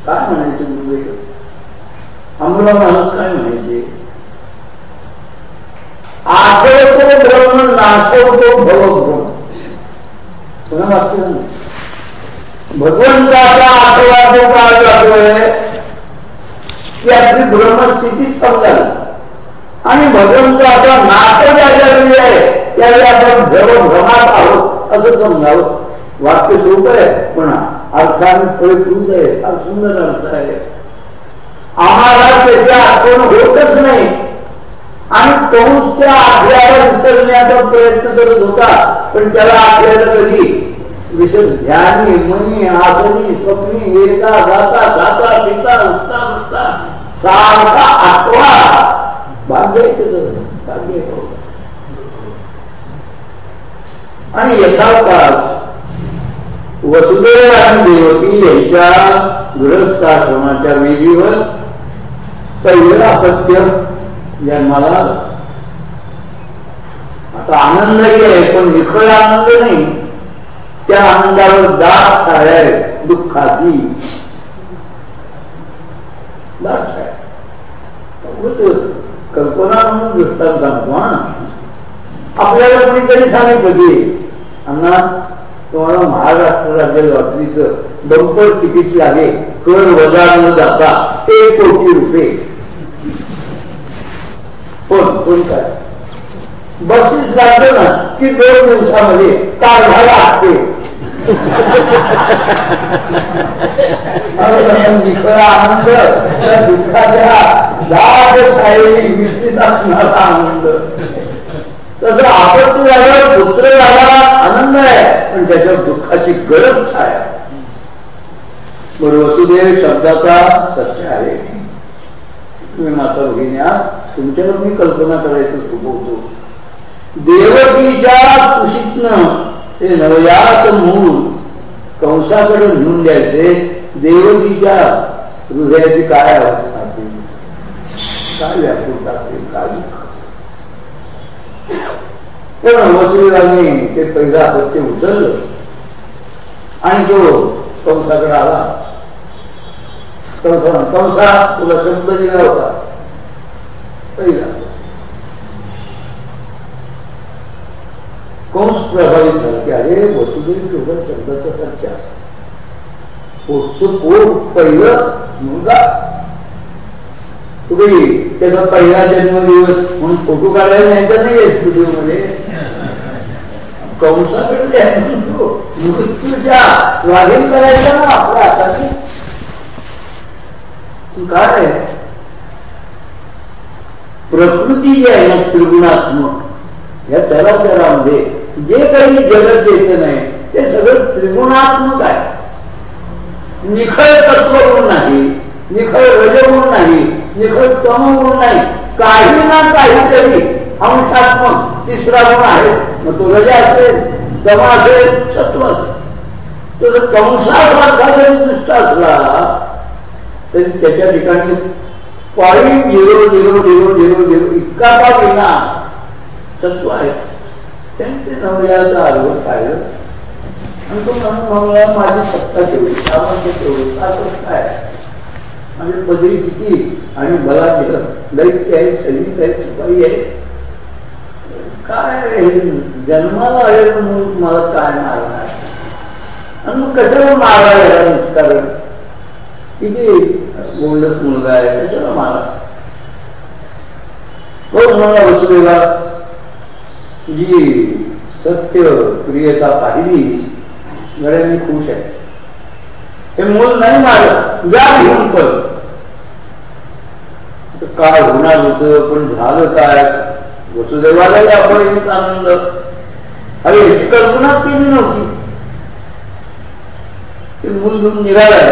काय म्हणायचे म्हणजे? गुरुदेव अमरा माणूस काय म्हणायचे? आठवतो ब्रह्म नाचवतो भवभ्रम. पुन्हा वाक्य भगवंताचा आठवा जो काळ जातोय की आपली ब्रह्मस्थितीच समजावी. आणि भगवंत आता ज्या वेळी आहे. त्यावेळी आपण भ्रमात आहोत असं समजावं. वाक्य सोपं आहे पण अर्थाने थोडे तूच आहे फार सुंदर अर्थ आहे. आम्हाला त्याची आठवण होतच नाही. आणि कंस त्या आज्ञाला विसरण्याचा प्रयत्न करत होता पण त्याला आपल्याला कधी विशेष ध्यानी मनी आसनी स्वप्नी येता जाता जाता पिता उठता उठता सारखा आठवा. बांधायचं भाग्य आणि यथाकाळ वसुदेव आणि देवती यांच्या गृहस्थाश्रमाच्या विधीवर पहिलं अपत्य जन्माला आता आनंदही आहे पण निखळ आनंद नाही. त्या आनंदावर दाट आहे दुःखाची. दाट आहे. कल्पना म्हणून दृष्टांत सांगतो आपल्याला कोणीतरी सांगितलं की अण्णा तुम्हाला महाराष्ट्र राज्य लॉटरीचं बंपर तिकीट लागेल. कर वजा न जाता एक कोटी रुपये. पण कोण काय? बक्षीस लागलं ना की दोन दिवसामध्ये कारभार असते आनंद दुःखाच्या दाट शारीरिक विस्तृत असणारा आनंद. तर आपत्ती झाल्यावर दुसरं झाला आनंद आहे. पण त्याच्यावर दुःखाची गरज आहे. बरं वसुदेव शब्दाचा सत्य आहे. तुम्ही माता भगिन्या तुमच्यावर मी कल्पना करायचं सुचवतो देवकीच्या कुशीतनं ते नवयात मूळ कंसाकडे घेऊन द्यायचे. देवकीच्या हृदयाची काय अवस्था असेल? काय व्याकुळता असेल? काय पण वसुदेवाने ते पहिला अपत्य उचललं. आणि तो कंसाकडे आला. कंसा कंसा तुला शब्द दिला होता. पहिला. कंस प्रभावित झाला? की अरे वसुदेव केवळ शब्दाचा सच्चा पोटचं पोट पहिलं मुलगा तुम्ही त्याचा पहिला जन्मदिवस म्हणून फोटो काढायला न्यायचा नाही स्टुडिओ मध्ये कंसाकडे मृत्यूच्या स्वाधीन करायचा ना आपल्या हाताने काय प्रकृती जी आहे ना त्रिगुणात्मक. या चराचरामध्ये जे काही जगत येत नाही ते सगळं त्रिगुणात्मक आहे. निखळ तत्व नाही निखळ रजगुण नाही निखळ तमगुण नाही. काही ना काहीतरी अंशात्मक तिसरा गुण आहे. मग तो रजा असेल तम असेल सत्व असेल. तर कंसासारखा जरी दुष्ट असला तरी त्याच्या ठिकाणी point zero zero zero zero zero इतका का विना सत्व आहे. त्यांचे नवऱ्याचा आरोप पाहिलं. आणि तो म्हणून माझी सत्ता ठेवली सामर्थ्य ठेवली असं काय? म्हणजे पदरी किती? आणि मला केलं दैत्य आहे सैनिक आहे सुपारी आहे. काय जन्माला आहे म्हणून तुम्हाला काय मारणार? आणि मग कशाला मारायला निष्कारण किती गोंडस मुलगा आहे कशाला मारा तो मला वसुदेवा जी सत्य प्रियता पाहिली गड्यांनी खुश आहे. हे मूल नाही मारत जा घेऊन पण. काय होणार होत पण झालं काय? वसुदेवालाही आपण आनंद. अरे याची कल्पनाच केली नव्हती. मूल घेऊन निघालाय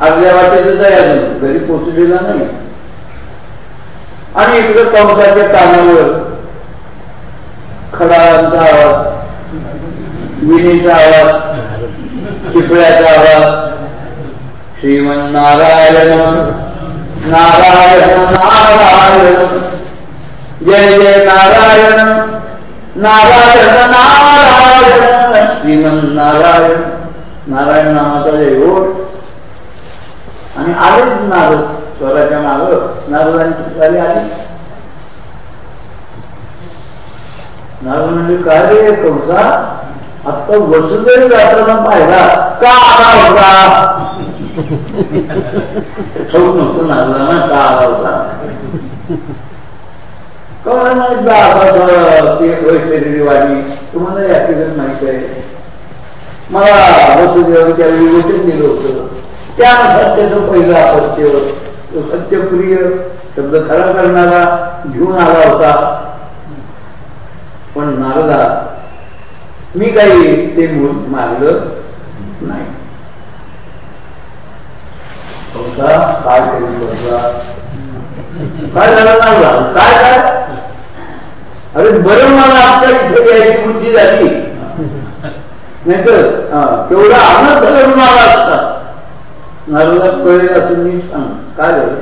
आजल्या वाटेचं आहे अजून घरी पोचलेला नाही. आणि इकडे पावसाच्या कानावर खडांचा आवाज विणीचा आवाज चिपळ्याचा आवाज श्रीमन नारायण नारायण नारायण. जय जय नारायण। नारायण नारायण। श्रीमन्नारायण। नारायण नारायण नामाचा जयघोष आणि आलेच नारद स्वराच्या माग नारदांची झाली आली नारद म्हणजे काय रे कंसा आता वसुदेव जाताना पाहिला. का आला होता? ठाऊक नव्हतं नारदांना का आला होता? वाणी तुम्हाला याच्याकडे माहीत आहे मला वसुदेव त्यावेळी वचन दिलं होतं त्या सत्याचं पहिलं अपत्य तो सत्यप्रिय शब्द खरा करणारा घेऊन आला होता पण नारदा मी काही ते मूल मागलं नाही काय काय झालं नारदा काय काय? अरे बरं मला आपल्या इथे यायची बुद्धी झाली. नाहीतर तेवढा आनंद करून आला असता नारदा कळेल असं मी सांग. काय झालं?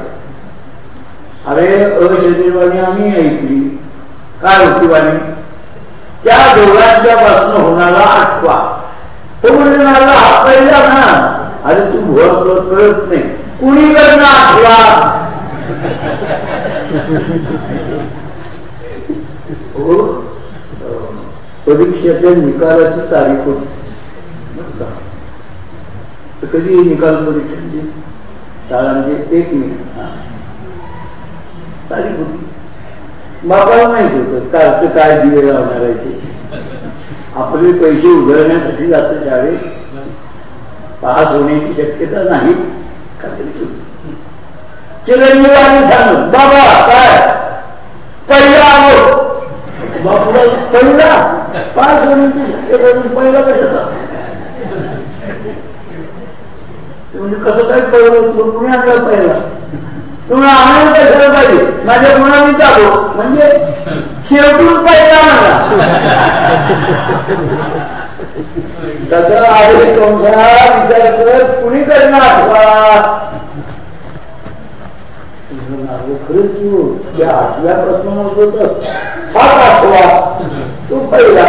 अरे अशरीरवाणी आम्ही ऐकली. काय होती वाणी? त्या दोघांच्या पासून होणारा आठवा. तो म्हणजे मला हा पहिला ना. अरे तू भोर कळत नाही. कुणी करणं आठवा? हो? परीक्षेच्या निकालाची तारीख होती. कधी निकाल परीक्षेची? शाळांचे एक मिनिट तारीख होती. बापाला माहीत होत काय काय दिवे लावणार आहे ते. आपले पैसे उधळण्यासाठी जात शाळेत. पास होण्याची शक्यता नाही. खात्री चिरंजीवानी बाबा काय? पहिला आलो पहिला? पाच होण्याची पहिला कशाचा? म्हणजे कसं काय पहिलं पहिला? तुम्ही आम्हाला झालं पाहिजे? माझ्या गुणाने जातो म्हणजे शेवटून पहिला मला त्याचा आहे संसार विचार करत कुणी करणार? मृत्यू तू त्या आठव्या प्रश्न होत हा आठवा तो पहिला.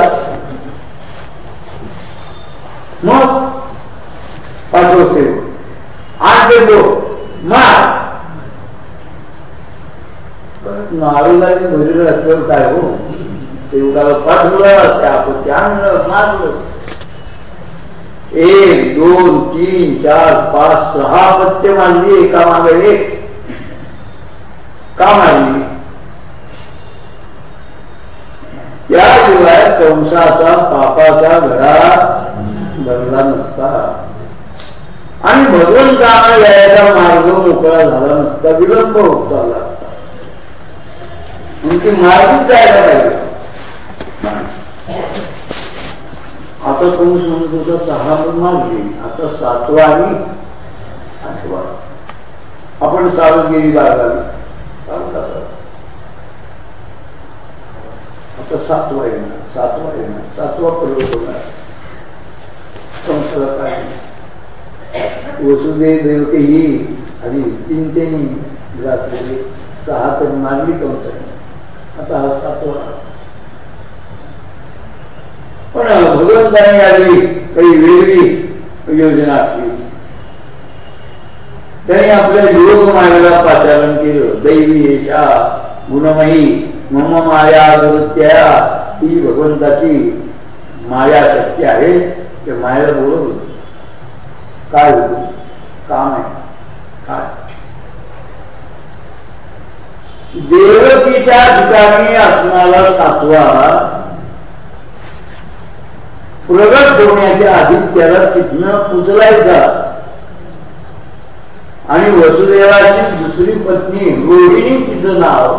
मग पाठवते. आठ देतो मार. नारळाने घरी असलं काय हो देवताला पाठवलं त्या त्या मारलं. एक दोन तीन चार पाच सहा पत्ते मानली एका मागे एक. का मारली? याशिवाय कंसाचा पापाचा घडा बनला नसता. आणि भगवंताना यायचा मार्ग मोकळा झाला नसता विलंब होत आला असता. म्हणजे मार्ग जायला पाहिजे. आता तुम्ही म्हणत होता सहा पण मार्गी आता सातवा आणि आठवा. आपण सावधगिरी बाळगावी. आता सातवा येणार सातवा येणार सातवा प्रयोग होणार संसारात काय वसुदेव देवते ही आणि चिंतेनी घातलेली सहा तरी मारली कंसाने आता हा सातवा पण भगवंताने आली काही वेगळी योजना असली त्यांनी आपल्या योग मार्गाला पाचारण केलं. दैवी येशा गुणमयी मम माया गुरुत्या ही भगवंताची माया शक्ती आहे ते मायाला बोलत होत. काय होत? काम आहे. काय? देवकीच्या ठिकाणी असणारा सातवा प्रगट होण्याच्या आधी त्याला तिथनं उचलायचा. आणि वसुदेवाची दुसरी पत्नी रोहिणी तिचं नाव.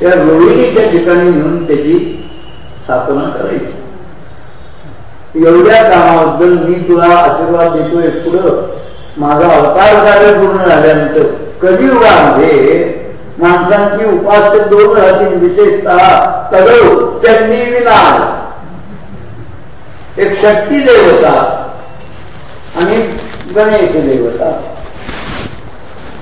त्या रोहिणीच्या ठिकाणी नेऊन त्याची स्थापना करायची. एवढ्या कामाबद्दल मी तुला आशीर्वाद देतोय पुढं माझा अवतार कार्य पूर्ण झाल्यानंतर कलियुगामध्ये माणसांची उपास्य दोन राहतील विशेषतः तगव त्यांनी विनाश. एक शक्ती देवता आणि गणेश देवता.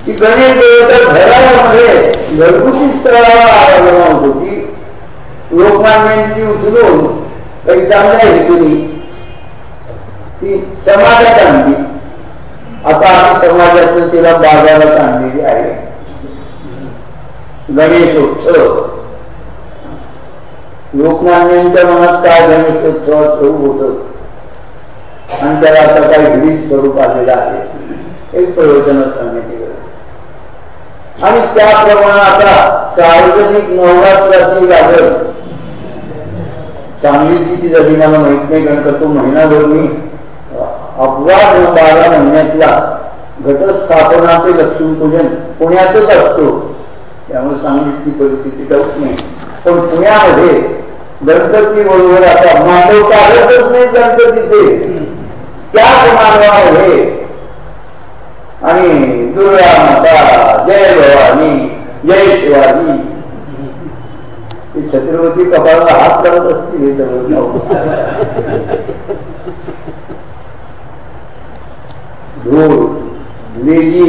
ती गणेश देवता घरामध्ये घरगुती स्थळाला होती लोकमान्यांची उचलून काही चांगल्या हेतूनी ती समाजात आणली. आता आम्ही समाजातून तिला बाजारात आणलेली आहे. गणेशोत्सव. लोकमान्यांच्या मनात काय गणेशोत्सवात स्वरूप होत? आणि त्याला आता काही हिडी स्वरूप आलेलं आहे. एक प्रयोजनात सांगितले आणि त्याप्रमाणे आता सार्वजनिक नवरात्राची लागल चांगली किती झाली मला माहीत नाही कारण का तो महिनाभर मी अपवाद बारा महिन्यातला घटस्थापना ते लक्ष्मीपूजन पुण्यातच असतो. त्यामुळे सांगितली परिस्थिती ठेवत नाही. पण पुण्यामध्ये गणपती बरोबर आता मानव चालतच नाही गणपतीचे. त्याच मानवामध्ये आणि दुर्गा माता जय भवानी जय शिवाजी. छत्रपती कपाळाला हात करत असतील हे सगळं ढोल लेजी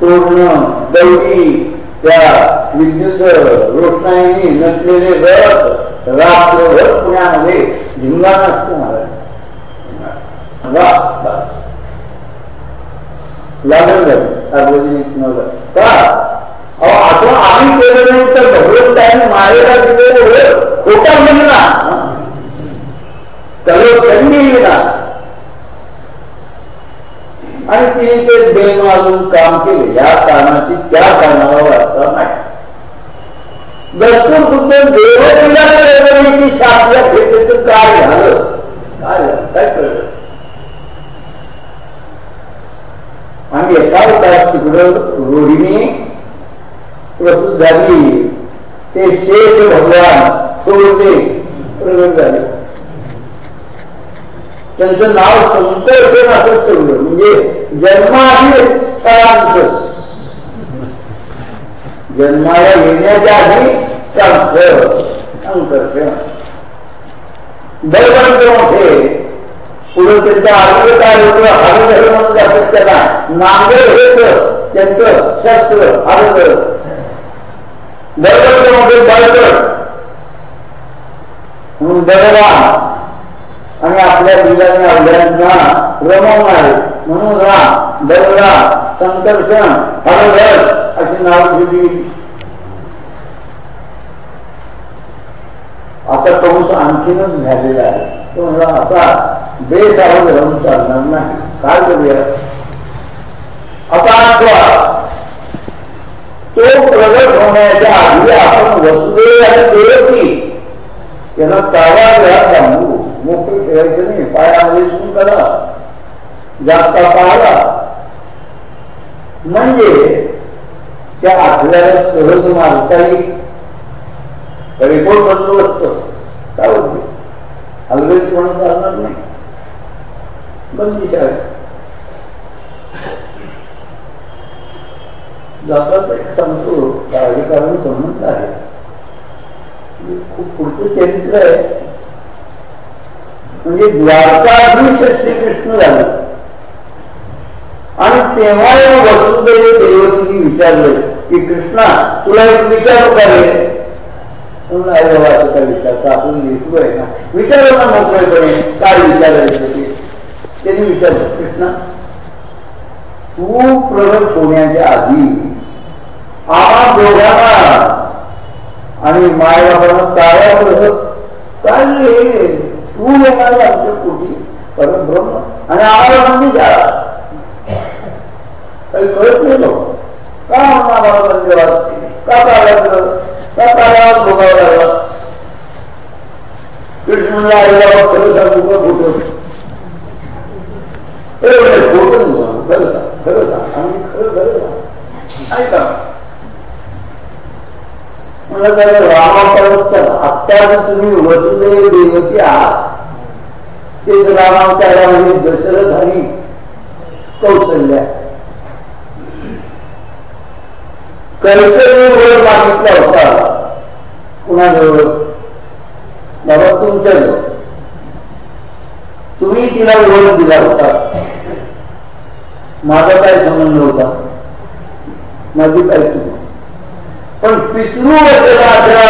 तोरणं दौडी त्या विद्युत रोषणाईने नसलेले रथ रात्रभर पुण्यामध्ये झिंगा नसतो महाराज. आपण आम्ही केलं नाही तर भगवंताने मायेला दिलेलं खोटा म्हणला त्याला त्यांनी लिहिला आणि तिने ते बेमालून काम केले. या कारणाची त्या कारणाला वाटता नाही. दर्शन काय झालं? काय झालं? काय कळलं? आणि एका होता तिकडं रोहिणी प्रस्तुत झाली ते शेष भगवान सोडले प्रगट झाले त्यांचं नाव शंकर असं ठेवलं म्हणजे जन्माआधी सरांचं जन्माला येण्याच्या आधी शंकर दरवर्ष मोठे पुढे त्यांचं आरोग्य काय होतं आरोग्य म्हणून जातात त्याला नांगर होत त्यांचं शस्त्र आरोग्य. दरवर्ष मोठे बळकट म्हणून बलवान आणि आपल्या मुलांनी अवघ्यांना रमवणारे म्हणून राम बलराम संकर्षण हरभर अशी नाव दिली. आता पाऊस आणखीनच झालेला आहे. तो म्हणला आता बेसावध राहून चालणार नाही काय करूया आता तो प्रगट होण्याच्या आधी आपण वसुदेव आणि देवकी। त्यांना तारा घरात बांधू मोकळी ठेवायचं नाही पायामध्ये सुन करा जास्त पाहायला म्हणजे त्या आठवड्याला सहज मारता येईल रेकॉर्ड बंदोबस्त काय होते हलगडी म्हणून चालणार नाही। बंदी शाळेत जातात एक सांगतो कारण संबंध आहे. म्हणजे खूप पुढचं चरित्र आहे. म्हणजे द्वारकाधीश श्रीकृष्ण झालं. आणि तेव्हा वसुदेव देवतीने विचारलं की कृष्णा तुला एक विचार करे विचारता आपण लिहितो आहे ना विचारलं मोकळेपणे काय विचारायचं ते? त्यांनी विचारलं कृष्णा तू प्रगट होण्याच्या आधी आम्हा दोघांना आणि मायबाबांना काळ्या चालले तू येणार आमच्या पोटी परत ब्रह्म आणि आम्हाला म्हणजे जा. काही कळत नाही लोक. का आम्हाला म्हणजे देवा का काढायचं का काढावा भोगावं लागला? कृष्णाला आईला खरं सांगू का फोटो खोटं खरं सांग खरं सांग आम्ही खरं खरं सांग ऐका मला त्याला रामापर्यंत आत्ता तुम्ही वसुदेव देवती आहात तेच दशरथ आणि कौशल्या कैकरी वर मागितला होता. कुणाजवळ? बाबा तुमच्याजवळ. तुम्ही तिला वर दिला होता. माझा काय संबंध होता? माझी काय चूक पण पितृवचनाच्या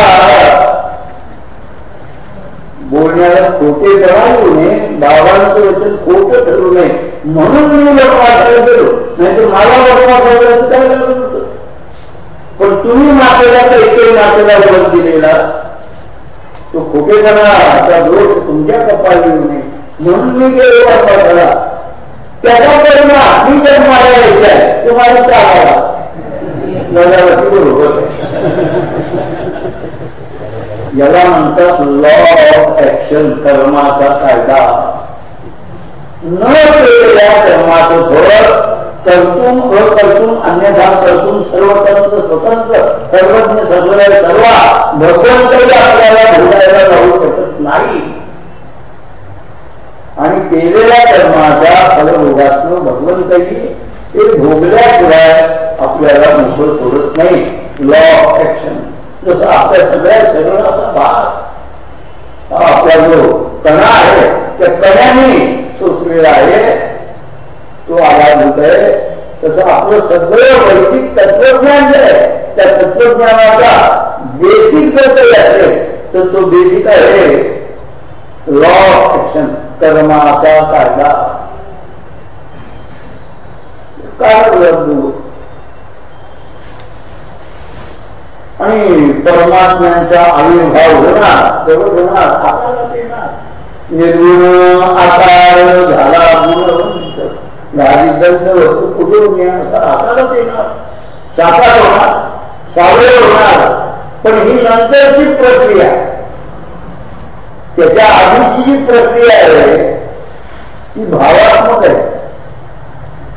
बोलण्याला खोटे ठरवू नये बाबांचं वचन खोट ठरवू नये. म्हणून मी लग्नाकडे गेलो. मला पण तुम्ही एकही दिलेला तो खोटेपणा दोष तुमच्या येऊ नये. म्हणून मी गेलो लग्नाकडा त्याचा परिणाम मी जर मला यायचा तुम्हाला चालावा बरोबर. याला म्हणतात लॉ ऑफ ऍक्शन कर्माचा कायदा. न केलेल्या कर्माचं फळ कर्तून अकर्तून अन्यथा कर्तून सर्व तंत्र स्वतंत्र सर्वज्ञ सर्व सर्व भगवंतही आपल्याला भोगायला जाऊ शकत नाही कर्माच्या फलभोगातून भगवंतही ते भोगल्याशिवाय आपल्याला मोकळ सोडत नाही. लॉ ऑफ़ ऍक्शन जसं आपल्या सगळ्या शरीराचा भाग. आपला जो कणा आहे, त्या कण्याने सोसलेला आहे तो आवाज़ होत तसं आपलं सगळं वैदिक तत्वज्ञान जे आहे, त्या तत्वज्ञानाचा बेसिक जर काही असेल, तर तो बेसिक आहे लॉ ऑफ़ ऍक्शन कर्माचा कायदा आणि परमात्म्यांचा आविर्भाव होणार तेवढं होणार निर्गुण आकार झाला दंड वस्तू कुठून येणार? आकारात येणार साकार होणार सावळे होणार. पण ही नंतरची प्रक्रिया त्याच्या आधीची जी प्रक्रिया आहे ती भावात्मक आहे.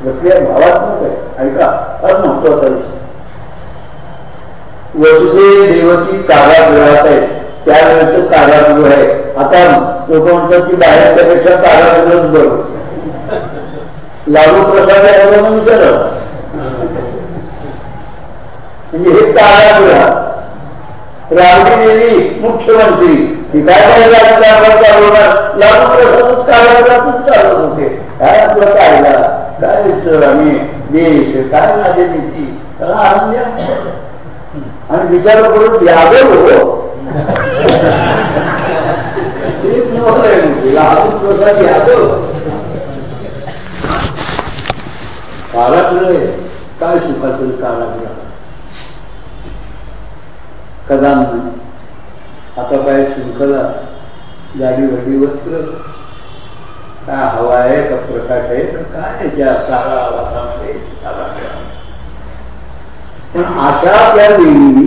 प्रक्रिया भावात्मक आहे. ऐका फार महत्त्वाचा विषय. वसुदे देवची कारागृहात आहे त्यावेळेच कारागृह आहे. आता लोक म्हणतात की बाहेरच्या पेक्षा कारागृहच बरोबर लालू प्रसाद यादव विचार. म्हणजे हे कारागृह. रामगिरी मुख्यमंत्री. ती काय होते काय आपलं कायदा? काय आम्ही देश काय माझे नीती? त्याला आनंद आणि विचार करून यादव हो. लालू प्रसाद यादव. कारागृह काय सुखाचं कारागृह कदा आता काय शृंखला जाडी वडी वस्त्र? काय हवा आहे का प्रकाश आहे? तर काय त्या काळा पण अशा त्यावेळी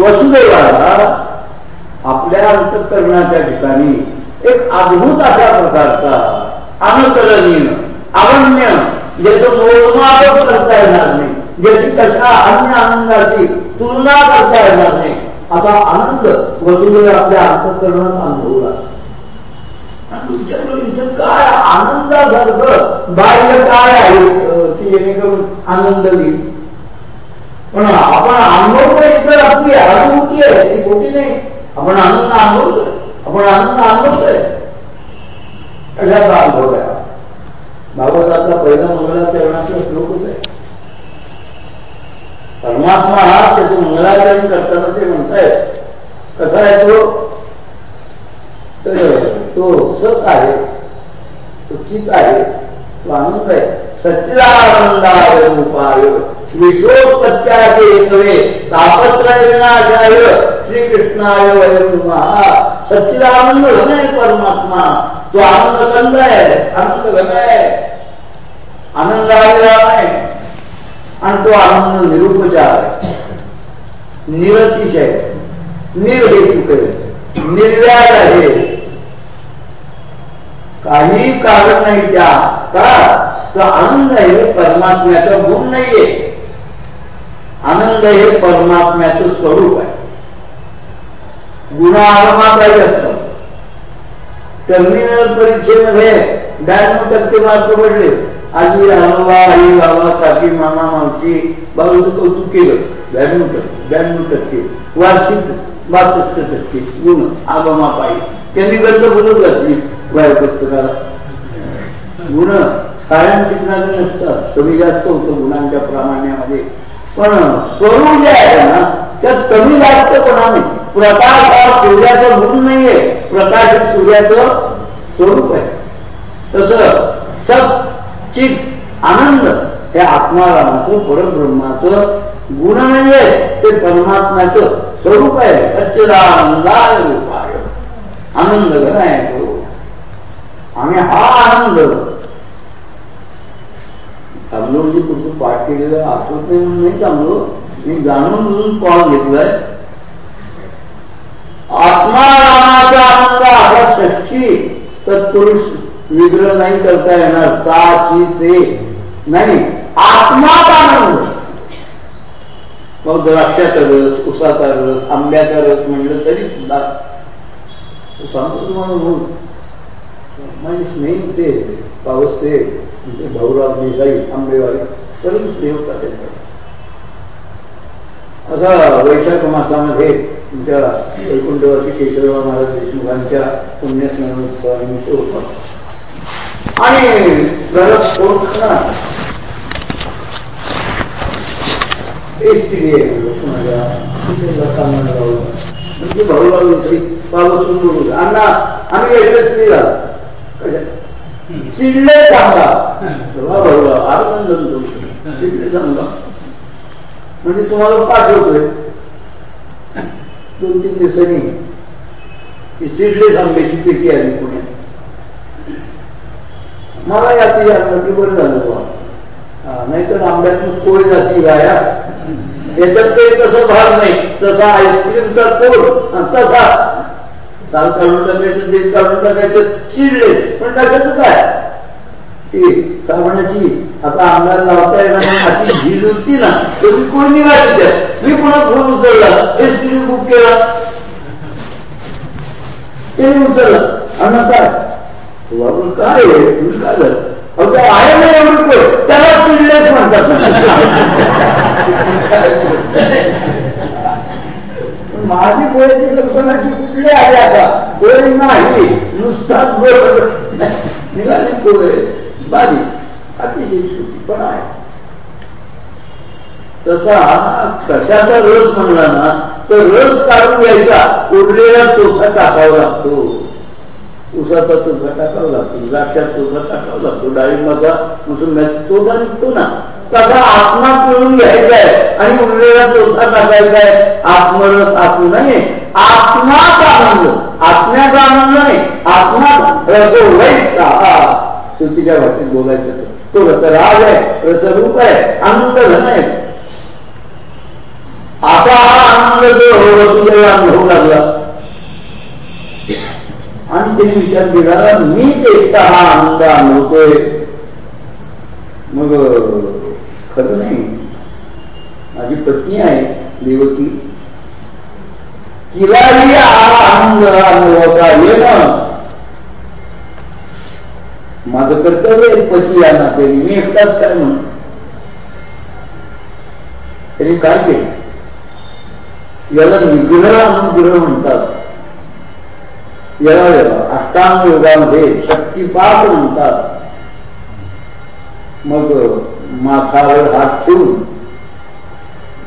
वसुदेवाला आपल्या अंतकरणाच्या ठिकाणी एक अद्भुत अशा प्रकारचा अनुकरणीय अवन्य ज्याचं मोजमापच करता येणार नाही. ज्याची कशा अन्य आनंदाची तुलना करता येणार नाही. असा आनंद वसुदेव आपल्या अंतकरणात अनुभवला. काय आनंदासारखं बाह्य काय आहे? की जेणेकरून आनंद घेईल. पण आपण अनुभवतोय तर आपली अनुभूती आहे ती खोटी नाही. आपण आनंद अनुभवतोय. आपण आनंद अनुभवतोय. कशाचा अनुभव आहे? भागवतातला पहिला मंगलाचरणाचा श्लोकच आहे. परमात्मा हा त्याचं मंगलाचरण करताना ते म्हणतायत. कसा आहे तो? तो सत आहे तो चित आहे तो आनंद आहे. सच्चिदानंदाय उपाय विश्वोत्पत्त्याचे एकवे तापत्र विनाशाय. श्रीकृष्णाय वयम सच्चिदानंद घन आहे परमात्मा. तो आनंद कंद आहे आनंद घन आहे आनंद आहे. आणि तो आनंद निरुपचार आहे. निरतिशय. निर्हेतुक आहे निर्व्याज आहे. काही कारण नाही त्या. का? आनंद हे परमात्म्याचा गुण नाहीये. आनंद हे परमात्म्याचं स्वरूप आहे. गुणागमाचाही असत टर्मिनल परीक्षेमध्ये ब्याण्णव टक्के मार्क पडले. आजी आजोबा आई बाबा काकी मामा मावशी बाबाचं कौतुक केलं. ब्याण्णव टक्के ब्याण्णव टक्के वार्षिक बासष्ट टक्के गुण आगमा पायी त्यांनी गंध बोलत घातली. वाय पुस्तकाला. गुण कायम टिकणारे नसतात. कमी जास्त होतं गुणांच्या प्रामाण्यामध्ये. पण स्वरूप जे आहे ना त्यात कमी जास्त नाही प्रकाश हा सूर्याचं गुण नाहीये. प्रकाश सूर्याचं स्वरूप आहे. तस चित आनंद. हे आत्मारामाचं परब्रह्माचं गुण म्हणजे ते परमात्म्याचं स्वरूप आहे. सच्चिदानंदाय रूपाय. आनंद घन आहे आणि हा आनंद. चांगलं म्हणजे कुठं पाठ केलेलं आठवत नाही म्हणून नाही चांगलो. मी जाणून म्हणून कॉल घेतलाय. आत्मारामाचा आनंद आता षष्ठी तत्पुरुष विग्रह नाही करता येणार. साचीचे नाही आत्माच आनंद. मग द्राक्षाचा रस उसाचा रस आंब्याचा रस म्हणलं तरी सुद्धा सांगतो तुम्हाला म्हणून माझे स्नेह ते पाऊस ते भाऊराव देसाई आंबेवाडी तरी स्नेह असा वैशाख मासामध्ये तुमच्या वैकुंठवरती केशवराव महाराज देशमुखांच्या पुण्यस्मरणोत्सवानिमित्त होता आणि घरात फोन करा म्हणजे भाऊ लागलो तरी पावसून बोलू अण्णा आम्ही एसटी झाला शिडले सांगा. भाऊ आनंद शिडले म्हणजे तुम्हाला पाठवतोय दोन तीन दिवसांनी. ती शिडले आंब्याची पेटी आली पुण्यात. मला याची जाणलं की बरं झालं बुवा नाहीतर आंब्यातून कोळ जाती गाया त्याच्यात काही तसं भाग नाही. तसा आईस्क्रीमचा कोड तसा साल काढून टाकायचं देश काढून टाकायचं चिडले पण टाकायचं काय? ती साबणाची आता अंगाला लावता येणार अशी झील होती ना तर कोण निघाली त्या? मी पुन्हा फोन उचलला? हे टी बुक केला. ते उचललं. आणि काय? बाबा काय आहे? तुम्ही काय झालं? अहो ते आहे ना एवढं त्याला चिडलेच म्हणतात. माझी पोळ्याची कल्पना की कुठले आहे आता? पोळी नाही. नुसताच गोळ निघाले पोळे बारी. अतिशय सुटी पण आहे. तसा कशाचा रस म्हणला ना तर रस काढून घ्यायचा. उरलेला तोसा टाकावा लागतो. उसाचा तुझा टाकावा लागतो द्राक्षात तुझा टाकावा लागतो डाळिंबाचा मुसुंब्याचा तो निघतो ना तसा आत्मा पिळून घ्यायचा आहे आणि उरलेला चोथा टाकायचा आहे. आत्मरस आत्म नाही आत्माच आनंद. आत्म्याचा आनंद नाही. आत्मा रसो व्हायचा श्रुतीच्या भाषेत बोलायचं तो रसराज आहे रसरूप आहे आनंद घन आहे. आता हा आनंद जो वसुदेवा अनुभव लागला. आणि त्यांनी विचार केला मी एकटा हा आनंद अनुभवतोय. मग खरं नाही. माझी पत्नी आहे देवकी. तिलाही आनंद अनुभवता येणं. माझं कर्तव्य पती या नात्याने. मी एकटाच काय म्हणून त्यांनी काय केलं? याला निग्रह अनुग्रह म्हणतात. अष्टांग योगामध्ये शक्तिपात म्हणतात. मग माथावर हात ठेवून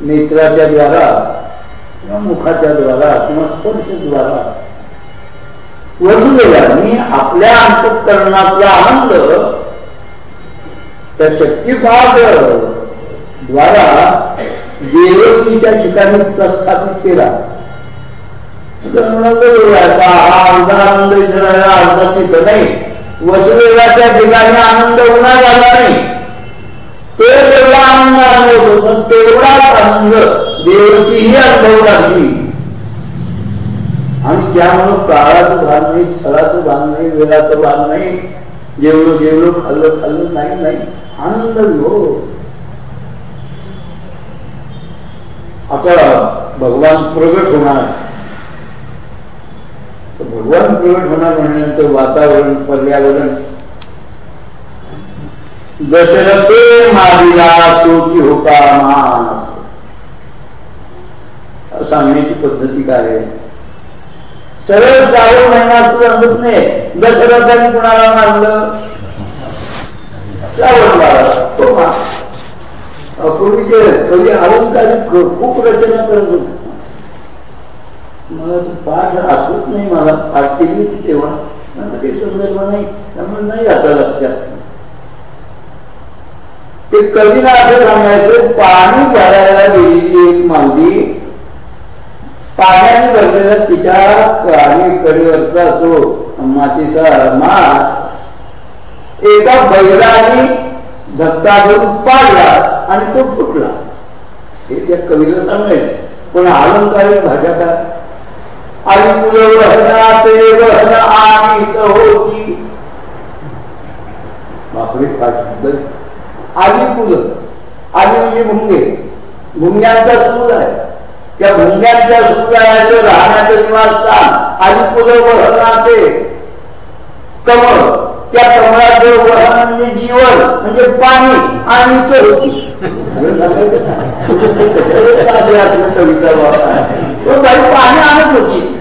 नेत्राच्या द्वारा किंवा मुखाच्या द्वारा किंवा स्पर्शद्वारा मी आपल्या अंतकरणातला आनंद त्या शक्तिपात द्वारा देवकीच्या ठिकाणी प्रस्थापित केला. आनंद विसरायला अर्धा तिथं नाही वसुदेवाच्या ठिकाणी आनंद होणार झाला नाही ते जेवढा आनंद अनुभव होतो तेवढाच आनंद देवतीही अनुभव लागली आणि त्यामुळं काळाचं भान नाही स्थळाचं भान नाही वेळाचं भान नाही जेवढं जेवढं खाल्लं खाल्लं नाही नाही आनंद हो आता भगवान प्रगट होणार भगवान प्रगट होणार म्हणल्यानंतर वातावरण पर्यावरण. दशरथे मारिला तोची होता मान सांगण्याची पद्धती काय आहे? सरळ जावं तुला समजत नाही. दशरथाने कुणाला मानलं तो पूर्वीचे कवी म्हणजे अलंकारिक खूप रचना करत होते. मला पाठ असत नाही मला. पाठ केली होती तेव्हा. मला ते संदर्भ नाही. त्यामुळे नाही आता लक्षात. ते कवीला असं सांगायचं? पाणी भरायला गेलेली एक मागणी पाण्याने भरलेला तिच्या आणि कडेवरचा तो मातीचा मास एका बैलाने झटका घेऊन पाडला आणि तो फुटला. हे त्या कवीला सांगायचं. पण अलंकारिक भाषा काय? आणि मुलं वहना ते वहना आणि होती बापरे फार सुंदर आली फुलं आली म्हणजे भुंगे भुंग्यांचा सूर आहे त्या भुंग्यांच्या समुदायाचं राहण्याचे निवासस्थान आली फुलं वहनाचे कमळ त्या कमळाचं वहन म्हणजे जीवन म्हणजे पाणी आणि होती तो पाणी आणत होती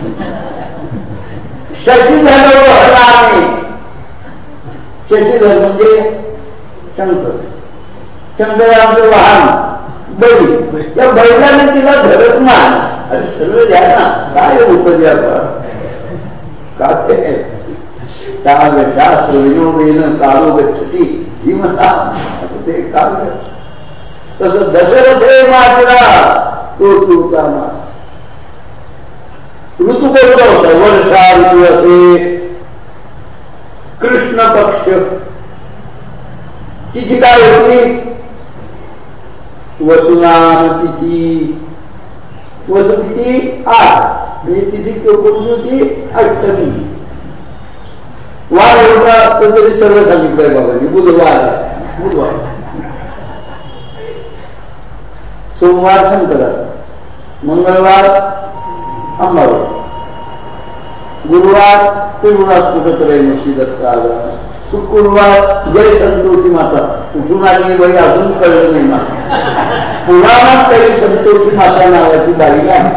शशी आम्ही. वहन शशीधर म्हणजे शंकर. शंकराचं वाहन बैल या बैलाने तिला धरत मान अरे सर्व द्या ना काय उपद्या काय शास्त्र विनोदेन कालो गच्छती ही म्हणा ते काव्य. तस दशरथे माझा तो तुका मास ऋतू कोणता होता वर्षा ऋतू असे कृष्ण पक्ष तिची काय होती वसुनाम तिची वसु किती आठ म्हणजे तिची कोणती होती अष्टमी. वार एवढा तरी सर्व सांगितलंय बाबाजी बुधवार. बुधवार. सोमवार शंकर मंगळवार अंबाबाई गुरुवार त्रिगुणात्मक दत्त आला शुक्रवार जय संतोषी माता. कुठून आली बाई अजून कळलं नाही माता पुराणात तरी संतोषी माता नावाची बाई आहे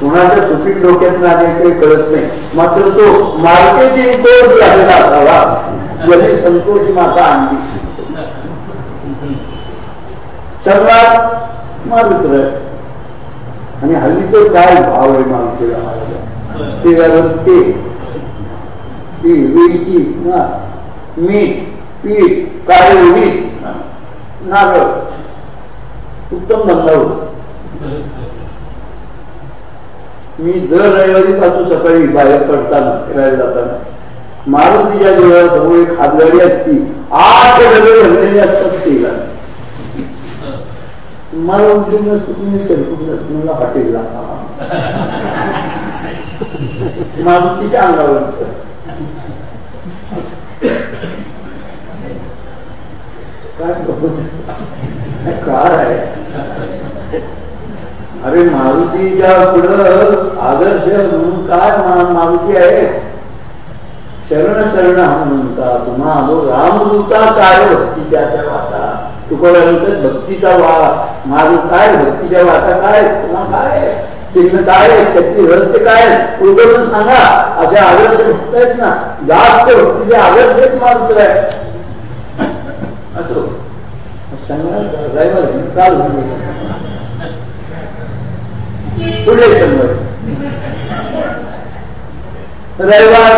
कुणाच्या सुपीक डोक्यात आले काही कळत नाही. मात्र तो मार्केटिंग कोर्स झालेला असावा जरी संतोषी माता आणली. सर्वात मारुत्र आणि हल्लीचं काय भाव आहे मारुतीला ते ते वेलची मीठ पीठ काळे उडीद नारळ. उत्तम धंदा मी दर रविवारी पासून सकाळी बाहेर पडताना फिरायला जाताना मारुतीच्या देवळासमोर एक हातगाडी असती आठ डबे भरलेले असतात ते मला उद्योग नसतो तुम्ही मला हॉटेलला मारुतीच्या अंगावर काय आहे. अरे मारुतीच्या पुढं आदर्श म्हणून काय मारुती आहे? शरण शरण म्हणता तुम्हा रामदूता काय भक्तीच्या वाटा तुकोला भक्तीचा वा माझं काय भक्तीच्या वाचा काय तुम्हा काय चिन्ह काय त्याची रहस्य काय उलगडून सांगा. असे आदर्श भक्त आहेत ना जास्त भक्तीचे आदर्श आहेत माणूस. आहे असो काल पुढे शंभर रविवार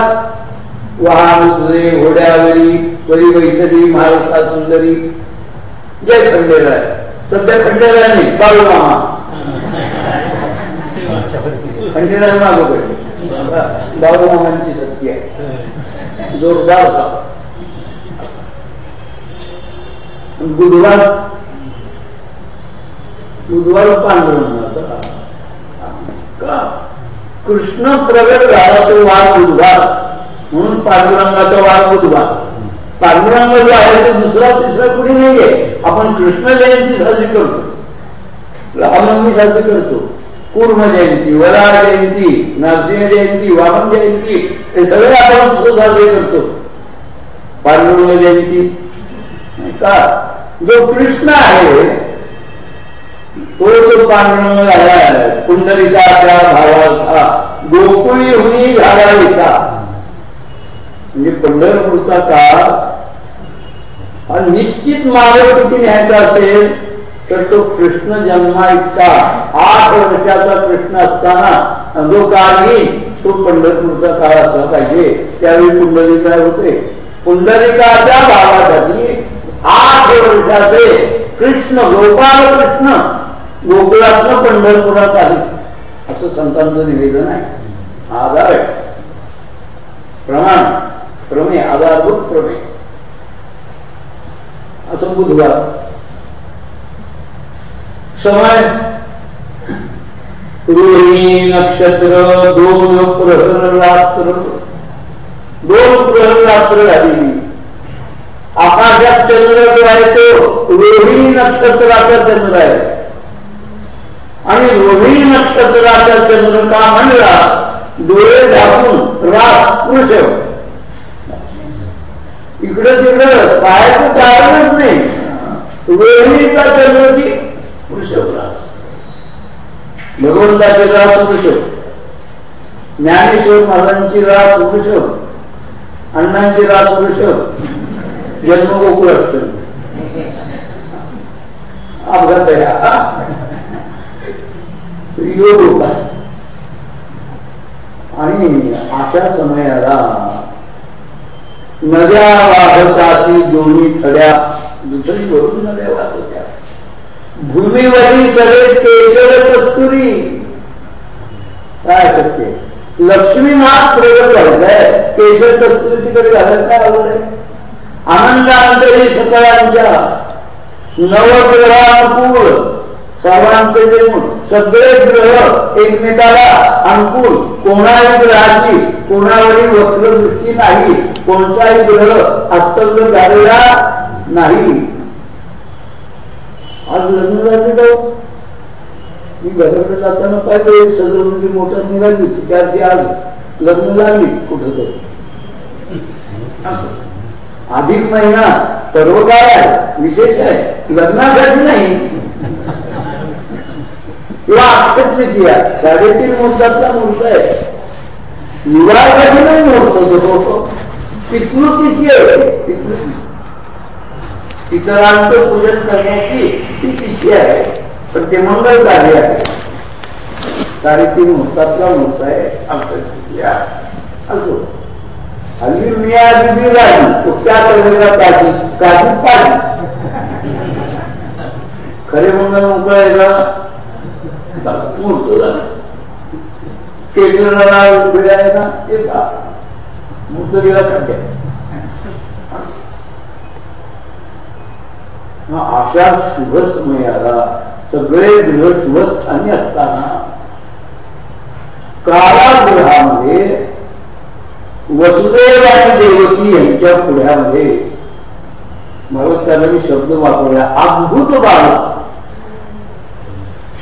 वाहन तुझे घोड्यावरी परी वैसरी महाराष्ट्रात सुंदरी. जय खंडेराय. सध्या खंडेराय नाही बाळू मामा. खंडेराय मागोकडे बाळू मामांची सत्य आहे. जोरदार होता. बुधवार बुधवार पांडुरंगाचा का? कृष्ण प्रगट झाला तो वाद बुधवार. म्हणून पांडुरंगाचा वाद बुधवार. पांडुरंग आहे तो दुसरा तिसरा कुणी नाहीये. आपण कृष्ण जयंती साजरी करतो. रामनवमी साजरी करतो. कूर्म जयंती वरा जयंती नरसिंह जयंती वामन जयंती हे सगळे आपण साजरे करतो. पांडुरंग जयंती. का? जो कृष्ण आहे तो जो पांडुरंग झाला पुंडलिकाच्या भावाचा गोकुळी हुनी झाला येता म्हणजे पंढरपूरचा काळ निश्चित मार्ग किती न्यायचा असेल तर तो कृष्ण जन्माईचा आठ वर्षाचा कृष्ण असताना जो काळ तो पंढरपूरचा काळ असला पाहिजे. त्यावेळी पुंडलिका होते? पुंडलिकाच्या भावासाठी आठ वर्षाचे कृष्ण गोपाल कृष्ण गोकुळातनं पंढरपुरात आले. असं संतांचं निवेदन आहे. आधार आहे. प्रमाण प्रमे आधारभूत प्रमेय. असं बुधवार. समय रोहिणी नक्षत्र दोन प्रहर रात्र दोन प्रहर रात्र झालेली. आकाशात चंद्र जो आहे तो रोहिणी नक्षत्राचा चंद्र आहे. आणि रोहिणी नक्षत्राचा चंद्र का म्हणला? डोळे झाकून रात पुरुष इकडं तिकडं पायाचं कारणच नाही. रोहिणीचा चंद्रची वृषभ रास भगवंताची रास वृषभ. ज्ञानेश्वर महाराजांची रास वृषभ. अण्णांची रास वृषभ. जन्म गोकुळ अपघात योग आणि अशा समयाला नद्या वाहताती दोन्ही थड्या. दुसरी वरून नद्या वाहत होत्या भूमीवरील सगळे केशर कस्तुरी काय शक्य लक्ष्मीनाथ प्रगत व्हायचंय केशर कस्तुरी तिकडे घालत काय आवड आहे? आनंदांतरी सकाळांच्या नवग्रहानुकूल सर्वांचे जन्म सगळे ग्रह एकमेकाला अनुकूल कोणाही ग्रहाची कोणावरील वक्रदृष्टी नाही कोणताही ग्रह अस्तंग झालेला नाही. आज लग्न झाले तो. मी घराकडे जाताना पाहिजे सजवणुकी मोटर निघाली त्याची आज लग्न लागली कुठं तरी अधिक महिना सर्व काय आहे? विशेष आहे. लग्नासाठी नाही. किंवा अक्षत्रिती साडेतीन मुहूर्तातला मुहूर्त आहे. विवाहासाठी नाही मुहूर्त तो पितृतिथी आहे? पूजन करण्याची ती तिथी आहे? पण ते मंगल कार्य आहे. साडेतीन मुहूर्तातला मुहूर्त आहे असो. हल्ली मिया बिबी राहिली पाणी मंगल मोकळायला मूर्त झालं केंद्राला ना ते मूर्त अशा शुभ समयाला सगळे ग्रह शुभस्थानी असताना कारागृहामध्ये वसुदेव आणि देवकी यांच्या पुढ्यामध्ये मला भगवंताला मी शब्द वापरला अद्भुत बालक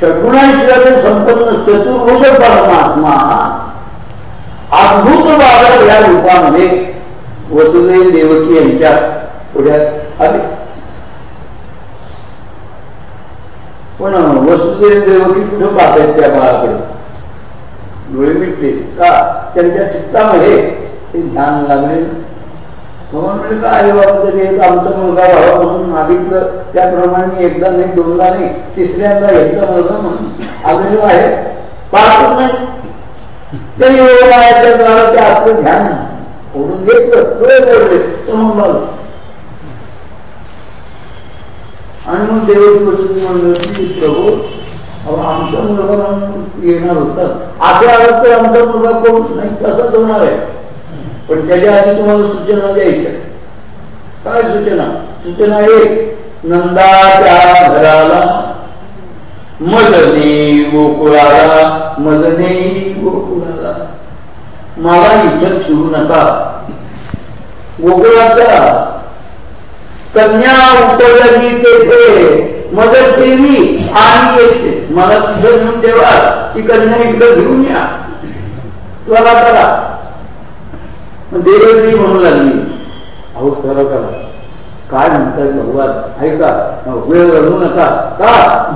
षडगुणांशिवाय संपन्न चतुर्भुज परमात्मा. अद्भुत बालक या रूपामध्ये वसुदेव देवकी यांच्या पुढ्यात आले. पण वसुदेव देवकी कुठं आहेत त्या बाळाकडे? डोळे मिटले. का? त्यांच्या चित्तामध्ये ते ध्यान लागले. म्हणून म्हणजे काय बाबा तरी एक आमचा मुलगा व्हावा म्हणून मागितलं त्याप्रमाणे एकदा नाही दोनदा नाही तिसऱ्यांदा एकदा मुलगा म्हणून. आलेलो आहे पाहतच नाही. ते योग आहे द्वारा ते आपलं ध्यान ओढून घेतलं डोळे पडले समोर आणि मग देवची म्हणलं की प्रभू आमचा मुलगा म्हणून येणार होता. आपल्या आलं तर आमचा मुलगा कोण? नाही तसंच होणार आहे. पण त्याच्या आधी तुम्हाला सूचना द्यायच्या काय सूचना? सूचना एक नंदाच्या घराला मदने गोकुळाला मदने गोकुळाला मला इच्छत सुरू नका. गोकुळाचा कन्या उतरली तेथे मदत केली आणि येते. मला तिथं घेऊन देवा ती कन्या इकडं घेऊन या. त्वरा करा देवजी म्हणू लागली. अहो खरं करा. काय म्हणताय भगवान? ऐका वेळ रडू नका. का?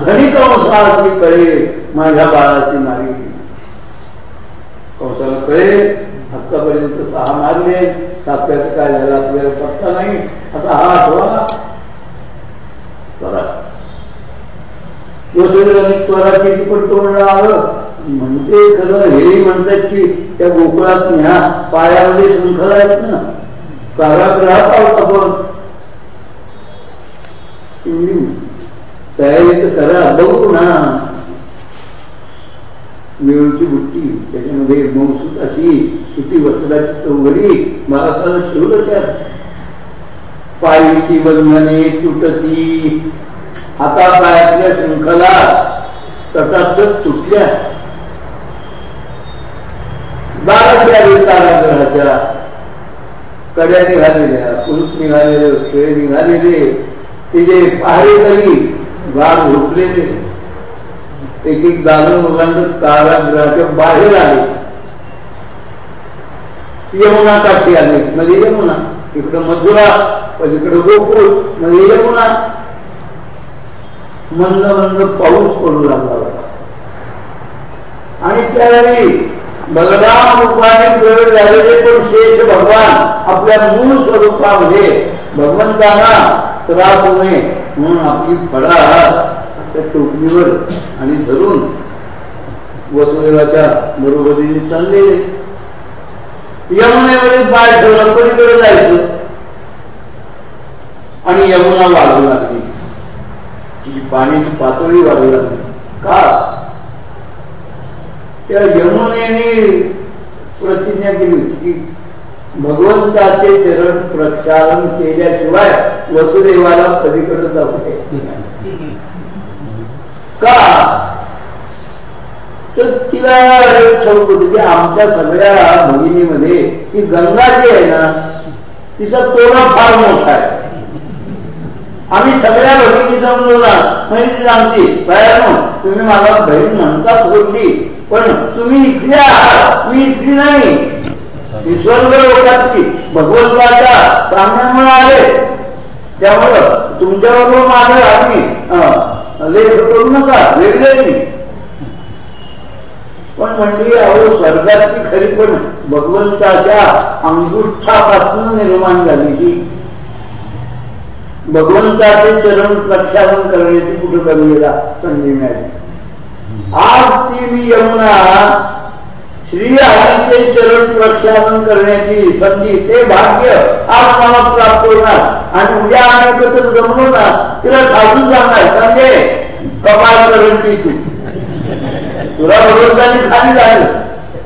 धनी कंसाची कळे माझ्या बाळाची मारी कंसाला कळे आतापर्यंत सहा मारले. सातव्याचं काय झालं? आपल्याला पत्ता नाही. आता हा आठवा करा त्वरा किती पण तोंड आलं. म्हणते खरं हे म्हणतात की त्या गोकुळात ह्या पायामध्ये शृंखला आहेत ना. कारागृहात आहोत आपण. तयारी तर करा बघू ना. मिळूची बुट्टी त्याच्यामध्ये मौसूत अशी सुती वस्त्राची चौघडी मला तर शिवलं त्या. पायीची बंधने तुटती हातापायातल्या शृंखला तटात तुटल्या. बारा कारागृहाच्या कड्या निघालेल्या पुरुष निघालेले खेळ निघालेले तिचे जे पहारेकरी गाड झोपलेले. एक एक दालन मुलांचं कारागृहाच्या बाहेर आले. यमुना काठी आली. मध्ये यमुना. इकडं मधुरा पलीकडे गोकुळ म्हणजे यमुना. मंद मंद पाऊस पडू लागला होता. आणि त्यावेळी बलराम रूपाने प्रवेश झालेले पण शेष भगवान आपल्या मूळ स्वरूपामध्ये भगवंतांना त्रास नये म्हणून आपली फळा त्या टोपलीवर आणि धरून वसुदेवाच्या बरोबरीने चालले. यमुनेवरील पाय ठेवला पलीकडे जायचं. आणि यमुना वाढू लागली. तिची पाण्याची पातळी वाढू लागली. का? त्या यमुनेने प्रतिज्ञा केली होती की भगवंताचे चरण प्रक्षालन केल्याशिवाय वसुदेवाला पलीकडे जाऊ दे का? तर तिला ठाऊक होती की आमच्या सगळ्या भगिनीमध्ये ती गंगा जी आहे ना तिचा तोरा फार मोठा आहे. आम्ही सगळ्या भगिनी जमलो म्हणजे ती सांगते बाहेर तुम्ही मला बहीण म्हणता सोडली पण तुम्ही इथले आहात मी इथली नाही. स्वर्ग लोकांची भगवंताच्या सामन्यामुळे आले. त्यामुळं तुमच्याबरोबर माझं आम्ही लेख करू नका वेगळे पण म्हणली अहो स्वर्गाची खरी पण भगवंताच्या अंगुष्ठापासून निर्माण झाली भगवंताचे चरण प्रक्षालन करण्याची कुठं कमीला संधी मिळाली. आज ती मी यमुना श्री हरीचे चरण प्रक्षालन करण्याची संधी ते भाग्य आज मला प्राप्त होणार. आणि उद्या आम्ही कसं जमलो ना तिला ठासून जाणार संजय कपाळ ती तू. तुला भगवंताने खाली झालं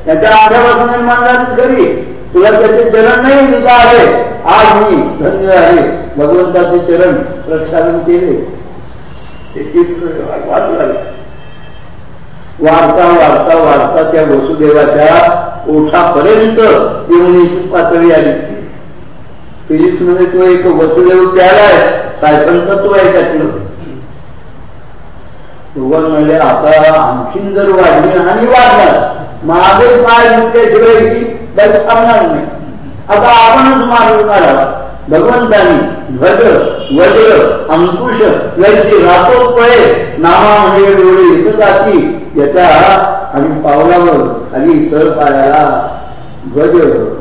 त्याच्या आठ्यापासून निर्माण झाली खरी तुला त्याचे चरण नाही दिला आहे. आज मी धन्य आहे. भगवंताचे चरण प्रक्षालन केले. वाढता वाढता वाढता त्या वसुदेवाच्या ओठापर्यंत जीवनीची पातळी आली. फिजिक्समध्ये तो एक वसुदेव त्याला आहे सायकलचा तो आहे त्यातलं. भगवान म्हणजे आता आणखीन जर वाढली आणि वाढणार माझे पाय मुक्याशिवाय ही बल थांबणार नाही. आता आपणच मारून काढावा भगवंतानी ध्वज वज्र अंकुश याची रातोपळे नामा म्हणजे डोळे येत याच्या आणि पावलावर आणि इतर पायाला ध्वज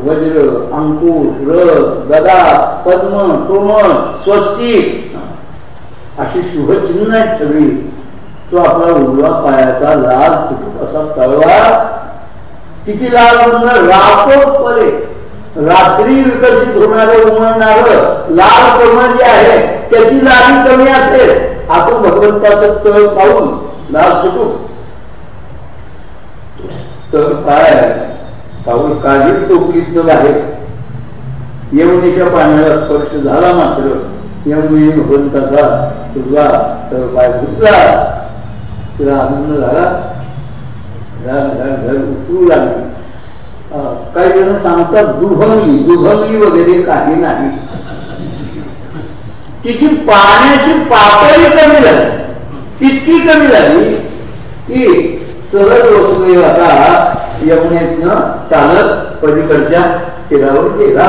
वज्र अंकुश रस गदा पद्म तोमण स्वस्ती. अशी शुभचिन्ह आहेत सगळी. तो आपला उजवा पायाचा लाल तुटूक असा तळवा. किती लाल म्हणजे रातो पळे. रात्री विकसित होणार उमळणार लाल कर्ण जे आहे त्याची लाली कमी असेल. आपण भगवंताचं तळ पाहून लाल सुटू. तर काय? पाऊल काळजी टोपलीत बाहेर. यमुनेच्या पाण्याला स्पर्श झाला मात्र यमुने भगवंताचा तुझा तर पाय फुटला. तिला आनंद झाला. घर उतरू लागली. काही जण सांगतात दुभंगली दुभंगली वगैरे काही नाही. तिची पाण्याची पातळी कमी झाली. इतकी कमी झाली की सहज वसुदेव आता यमुनेतनं चालत पलीकडच्या तीरावर गेला.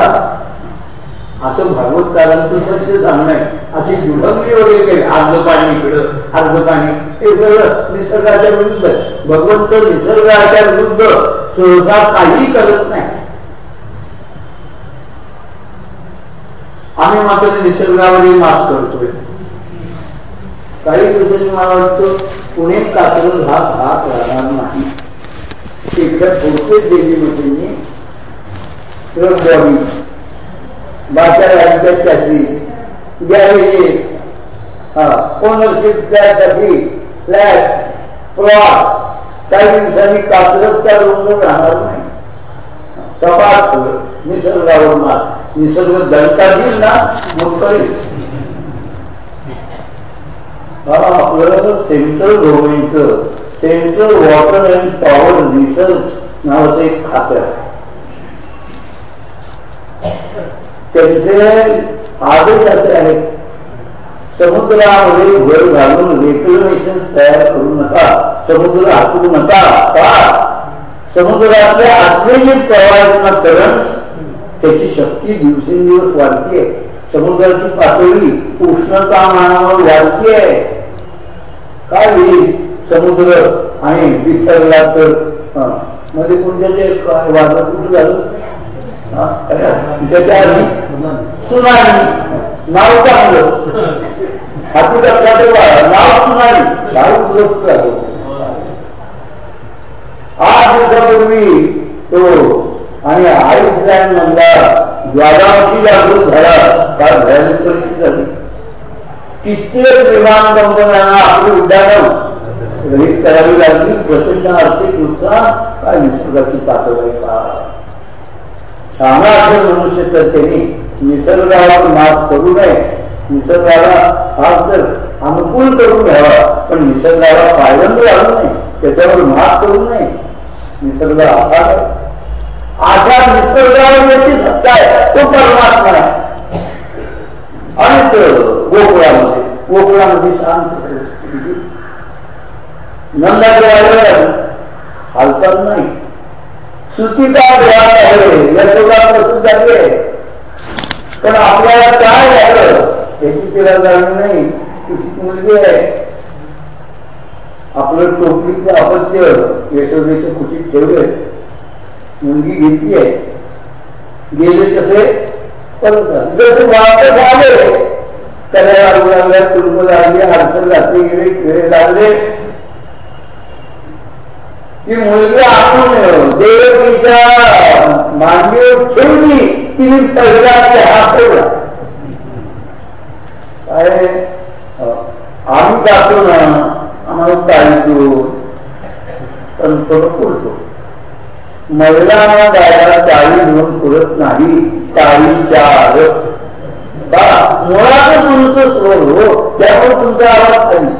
असं भागवतकारांचं सत्य सांगणं आहे. अशी दुभंगली वगैरे काही अर्ध पाणी इकडं अर्ध पाणी हे सगळं निसर्गाच्या विरुद्ध भगवंत निसर्गाच्या विरुद्ध सहसा काही करत नाही. आम्ही मात्र निसर्गावरही मात करतोय. काही दिवसांनी मला वाटतं पुणे कातर हा भाग राहणार नाही. एकदा पुढचेच देवी म्हणजे बॉडी भाषा राज्यासाठी गॅरेजे ओनरशिप त्यासाठी फ्लॅट प्लॉट काही दिवसांनी कात्रजच्या राहणार नाही. निसर्गावर मात निसर्ग दणका येईल ना मग करेल आपल्याला central गव्हर्नमेंटचं central water and power research नावाचं एक खातं आहे. त्यांचे आदेश असे आहेत. समुद्रामध्ये भर घालून रेक्युलेशन तयार करू नका. समुद्र हातू नका. का? समुद्रातल्या आतले प्रवाहांना करण त्याची शक्ती दिवसेंदिवस वाढतीये. समुद्राची पातळी उष्णता मानावर वाढतीये. काय होईल? समुद्र आणि विसरला तर मध्ये कोणत्या जे वादळ कुठं झालं? त्याच्या आधी सुनामी नाव चांगलं. हाती नाव सुनामी. नाव आठ दिवसापूर्वी तो आणि ज्वालामुखी जागृत झाला. काय भयानक परिस्थिती झाली. कित्येक विमान कंपन्यांना आपली उड्डाणं रहित करावी लागली. प्रचंड आर्थिक नुकसान काय निसर्गाची ताकद आहे? का सांगा मनुष्य तर त्यांनी निसर्गावर मात करू नये. निसर्गाला हा तर अनुकूल करून घ्यावा पण निसर्गाला पायबंद घालू नये त्याच्यावर मात करू नये. निसर्ग आकार आहे. आशा निसर्गावर याची सत्ता आहे तो परमात्मा आहे. आणि गोकुळामध्ये गोकुळामध्ये शांत नंदाच्या हालचाल नाही. श्रुतीचा ग्रहात आहे. यशोगा प्रसिद्ध आहे. पण आपल्याला काय झालं याची तिला जाणीव नाही. तुझी मुलगी आहे. आपलं टोपलीचं अपत्य यशोदेच्या खुशीत ठेवलंय. मुलगी घेतली आहे. गेले तसे परत जसे वाटत आले त्याला रुग्णालयात कुटुंब लागले अडचण घातली गेले खेळ लागले. ती मुलगी आपण देवकीच्या मांडीवर ठेवली तिने पहिला हात ठेवला काय आम्ही जातो ना आम्हाला चालतो पण थोडं बोलतो महिलांना गायला चाळी म्हणून पुरत नाही चाळी चार मुळात तुमचं स्वर हो त्यामुळे तुमचा आवाज नाही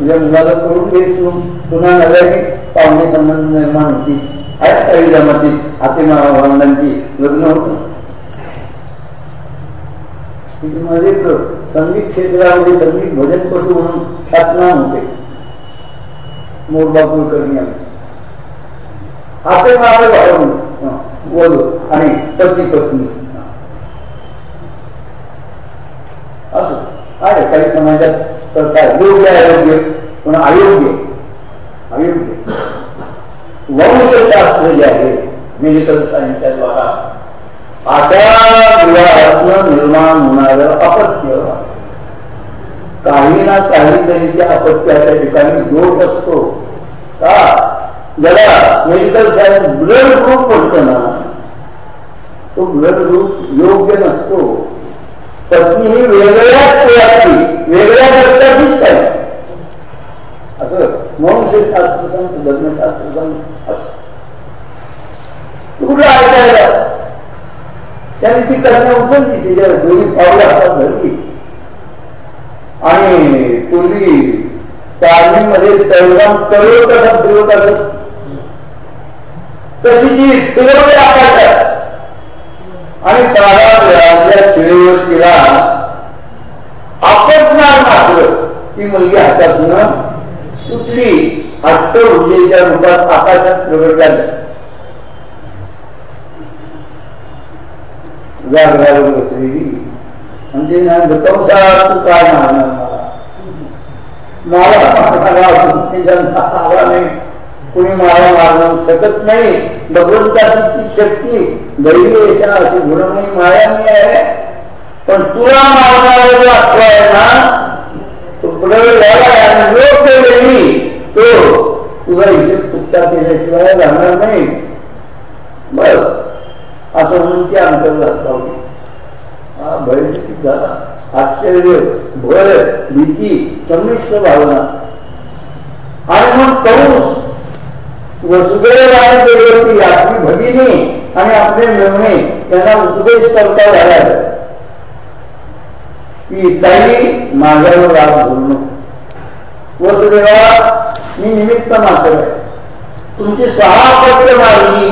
म्हणजे मुलाला करून घ्यायचो पुन्हा नव्याने पाहुणे संबंध निर्माण होती. आहेत काही जमातीत? हाती लग्न होतं. माझे संगीत क्षेत्रामध्ये संगीत भजनपटू म्हणून ख्यातनाम होते. मोरबा कुलकर्णी हाते मागे वाढवून आणि पती पत्नी. असं. आहे काही समाजात तर काय? योग्य अयोग्य पण अयोग्य. अयोग्य. वंशशास्त्र जे आहे. मेडिकल सायन्सच्या द्वारा आता विवाहातनं निर्माण होणार अपत्य. काही ना काहीतरी त्या अपत्याच्या ठिकाणी दोष असतो का? ज्याला मेडिकल सायन्स ब्लड ग्रुप म्हणतो ना. तो ब्लड ग्रुप योग्य नसतो. पत्नी ही वेगळ्याच वेळाची वेगळ्या रक्ताचीच आहे असं वंशशास्त्र सांग धर्मशास्त्र सांग कुठं ऐकायला? त्याने ती कन्या उचलली तिच्या दोन्ही पावलं हातात धरली. आणि पूर्वी तालमीमध्ये तळगाम तळव कसा फिरवत असत तशी जी फिरवली आकाशात आणि तारा शिळेवर तिला आपटणार मात्र ती मुलगी हातातून सुटली हट्ट ऊर्जेच्या रूपात आकाशात प्रगट झाली. जागरावर बसलेली. म्हणजे ना गतवसा तू काय मारणार मला मला आला नाही कोणी मारा मारणं शकत नाही भगवंताची शक्ती दैवी अशी गुणमयी मायामी आहे. पण तुला मारणारा जो अथवा आहे ना तो पुढे योग्य वेळी तो तुझा हिशोब चुकता केल्याशिवाय राहणार नाही. बर असं म्हणून ती अंतर्गत हा बळी आश्चर्य भय भीती संमिश्र भावना. आणि मग पाऊस वसुदेव आपली भगिनी आणि आपले मिळवणे यांना उपदेश करता झाला की ताई माझ्यावर राग बोलणं वसुदेवा मी निमित्त मात्र तुमची सहा पत्र मारली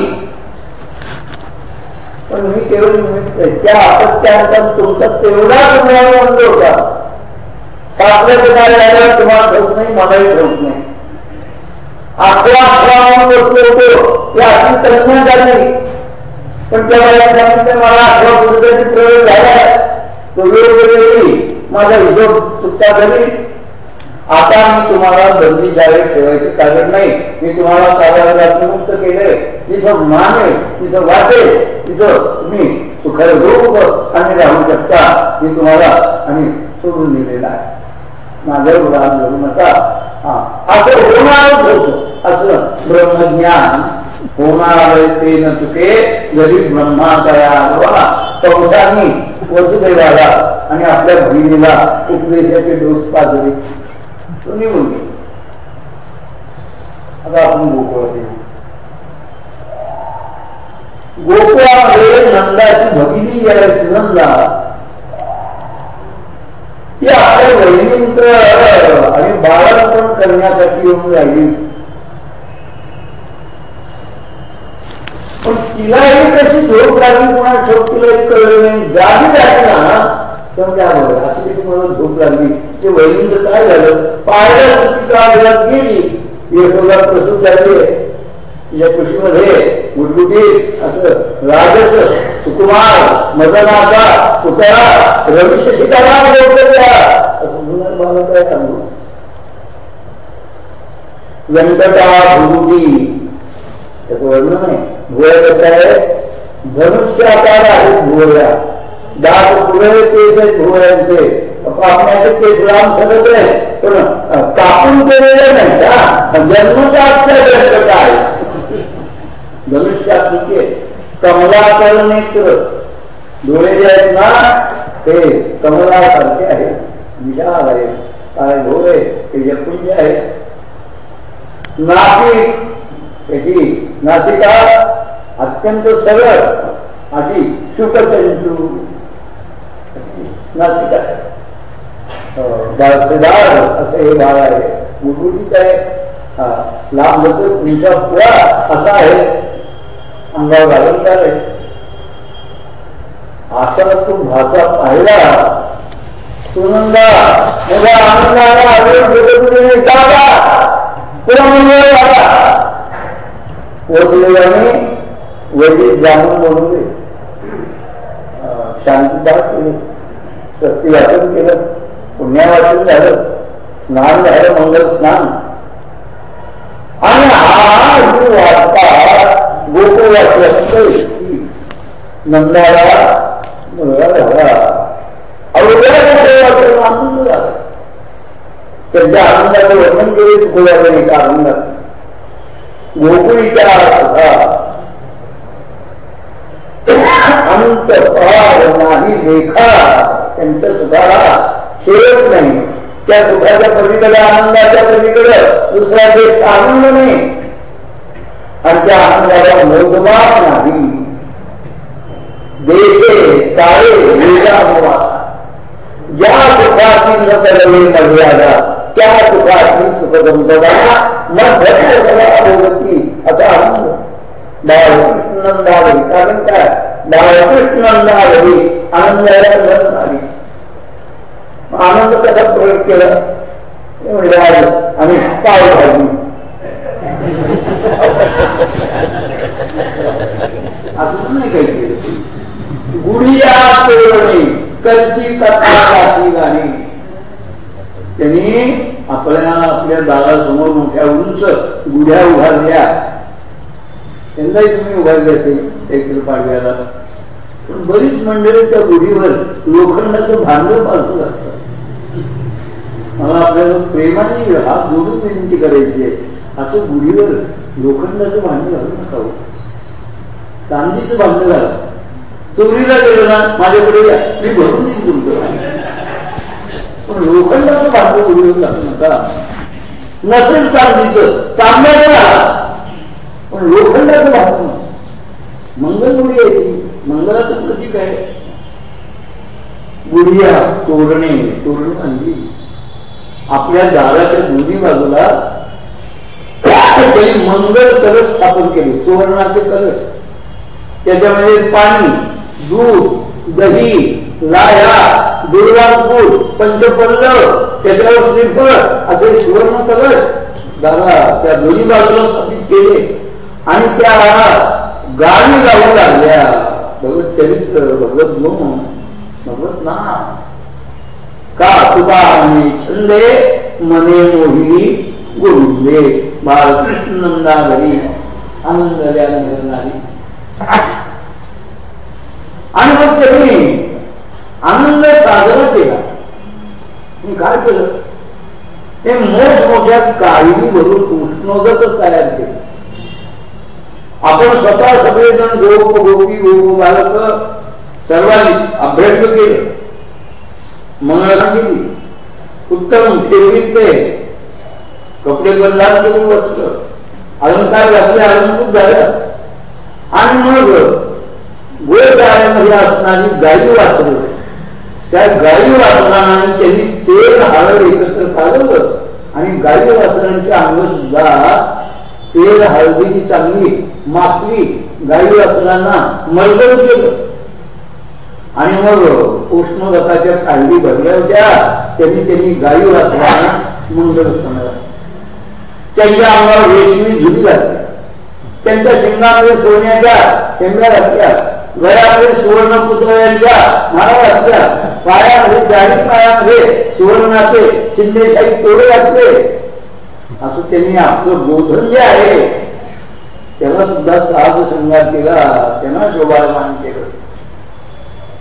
पण मी केवळ निमित्त त्या अपत्यानंतर तुमचा तेवढा तुम्हाला होता पात्र तुम्हाला ठेवत नाही मलाही ठेवत नाही. अकरा वस्तू होतो. ते अशी तज्ञ झाली. पण मला अठरा पुरुषाची प्रयोग झाला तो वेळोवेळी माझा हिशोब चुकता झाली आता मी तुम्हाला बंदी जागे ठेवायचे कारण नाही. मी तुम्हाला कारागृहात मुक्त केले तिथं माने तिथं वाटे तिथं तुम्ही सुखाय रोग आणि राहू शकता. मी तुम्हाला आणि सोडून दिलेला आहे. माझ्यावर नका. असं होणारच होत. असं ब्रह्मज्ञान होणार ते न चुके जरी ब्रह्मा वसुदेवाला आणि आपल्या बहिणीला उपदेशाचे डोस पाजले. तो निघून आता आपण गोकुळ गोकुळामध्ये नंदाची भगिनी ज्यावेळेस नंदा ती आपल्या वहिनींचं आणि बाळार्पण करण्यासाठी येऊन राहिली. पण तिलाही कशी झोप लागली कोणा झोप तिला कळलं नाही. जागी जाते ना तर त्यामुळे अशी तुम्हाला झोप लागली. ते वैनिंत्र काय झालं? पाहिल्या गेली. यशोदा प्रसूत झाली. या कृषीमध्ये गुटगुटी असं राजस सुकुमार मदनाचा पुतळा रविशेषिकाला असं काय सांगू? व्यंकटा भुरुटी त्याचं वर्णन आहे. भुवया कसं आहे. धनुष्य आकार आहेत भुवया दात पुढे केस आहेत भुवयांचे कापण्याचे केस लांब सगळं आहे पण कापून केलेले नाही का जन्मचा व्यंकट आहे धनुष्याचे कमलाकर नेत्र डोळे जे आहेत ना ते कमलासारखे आहेत. विशाल आहेत. काय डोळे ते जपुंज आहेत. नाशिक त्याची नाशिका अत्यंत सरळ अशी शुकचंचू. नाशिका असे हे बाळ आहे. गुटगुटीच आहे. लांब तुमचा पुळा असा आहे. अंगावर घालून चालेल. असा तू भाचा पाहिला. सुनंदा मुला आनंदाला वडील जाणून बोलवले शांतीदार केले सत्य वाचन केलं. पुण्यावाचन झालं. स्नान झालं मंगल स्नान. आणि हा वाचता गोकुळ नंदाला मुलगा झाला अवघ्या आनंद झाला त्यांच्या आनंदाचं वर्णन केले तुकोबाने एका आनंदात गोकुळीच्या अंत नाही लेखा त्यांच्या सुखाला शेवट नाही. त्या सुखाच्या पलीकडे आनंदाच्या पलीकडे दुसरा देश आनंद नाही. आणि त्या आनंदाला मोजमाप नाही. देशे काळे वेदामुळा ज्या सुखाची न करणे मर्यादा त्या सुखाची सुखगंधवाला मध्यती असा आनंद. बाळकृष्णंदावरी कारण काय? बाळकृष्णंदावी आनंदाला लग्न आली आनंद कसा प्रयोग केला? आणि पाव भाजी अजून नाही काही केलं. गुढिया तोरणी कलची कथा गाणी त्यांनी आपल्या आपल्या दारासमोर मोठ्या उंच गुढ्या उभारल्या त्यांनाही तुम्ही उभारले असेल एक पाडव्याला पण बरीच मंडळी त्या गुढीवर लोखंडाचं भांडं पालत लागतं मला आपल्याला प्रेमाने हात जोडून विनंती करायची आहे असं गुढीवर लोखंडाचं भांडण घालून नसावं चांदीचं भांडण झालं चोरीला गेलो ना माझ्याकडे मी भरून देईन तुमचं पण लोखंडाचं भांडं गुढीवर घालू नका. नसेल चांदीचं तांब्याचं पण लोखंडाचं भांडं मंगलगुडी आहे ती. मंगलाचं प्रतीक आहे. गुडिया तोरणे तोरण आणली. आपल्या दाराच्या दोन्ही बाजूला त्यांनी मंगल कलश स्थापन केले सुवर्णाचे कलश. त्याच्यामध्ये पाणी दूध दही लाया दुर्गापूर पंचपल्लव त्याच्यावर श्रीफळ असे सुवर्ण कलश दादा त्या दोन्ही बाजूला स्थापित केले. आणि त्या गाणी गाऊ लागल्या. भगवत चरित्र भगवत गुण भगवत ना का तुका आम्ही छंदे मने मोहिनी गुरुंदे बालकृष्ण बाळकृष्ण नंदावरी आनंद निर्णारी आणि मग त्यांनी आनंद साजरा केला. मी काय केलं? ते मोठमोठ्या काळी भरून उष्णोदक तयार केले. आपण स्वतः सगळेजण गोप गोपी गोप बालक सर्वांनी अभ्यास केले. मंगळा केली उत्तम ठेवीत ते कपडे बदलात केले वस्त्र अलंकार घातले अलंकृत झालं. आणि मग गोळ्यामध्ये असणारी गायी वाचली. त्या गायी वाचनाने त्यांनी तेल हळद एकत्र काढवलं आणि गायी वाचनांच्या अंग सुद्धा तेल हळदीची चांगली मासली गायी वाचनांना मर्दन केलं. आणि मग उष्णगताच्या काळजी भरल्या होत्या. त्यांनी त्यांनी गायी वाचनांना मंगल समजा त्यांच्या अंगावर रेशमी झुली जाते त्यांच्या शिंगामध्ये सोन्याच्या शेंगा असल्या गळ्यामध्ये सुवर्ण पुतळ्यांच्या मानव असल्या पायामध्ये जाडी पायामध्ये सुवर्णाचे शिंदेशाही तोडे असते. असं त्यांनी आपलं बोधन जे आहे त्याला सुद्धा साध शृंगार केला त्यांना शोभायमान केलं.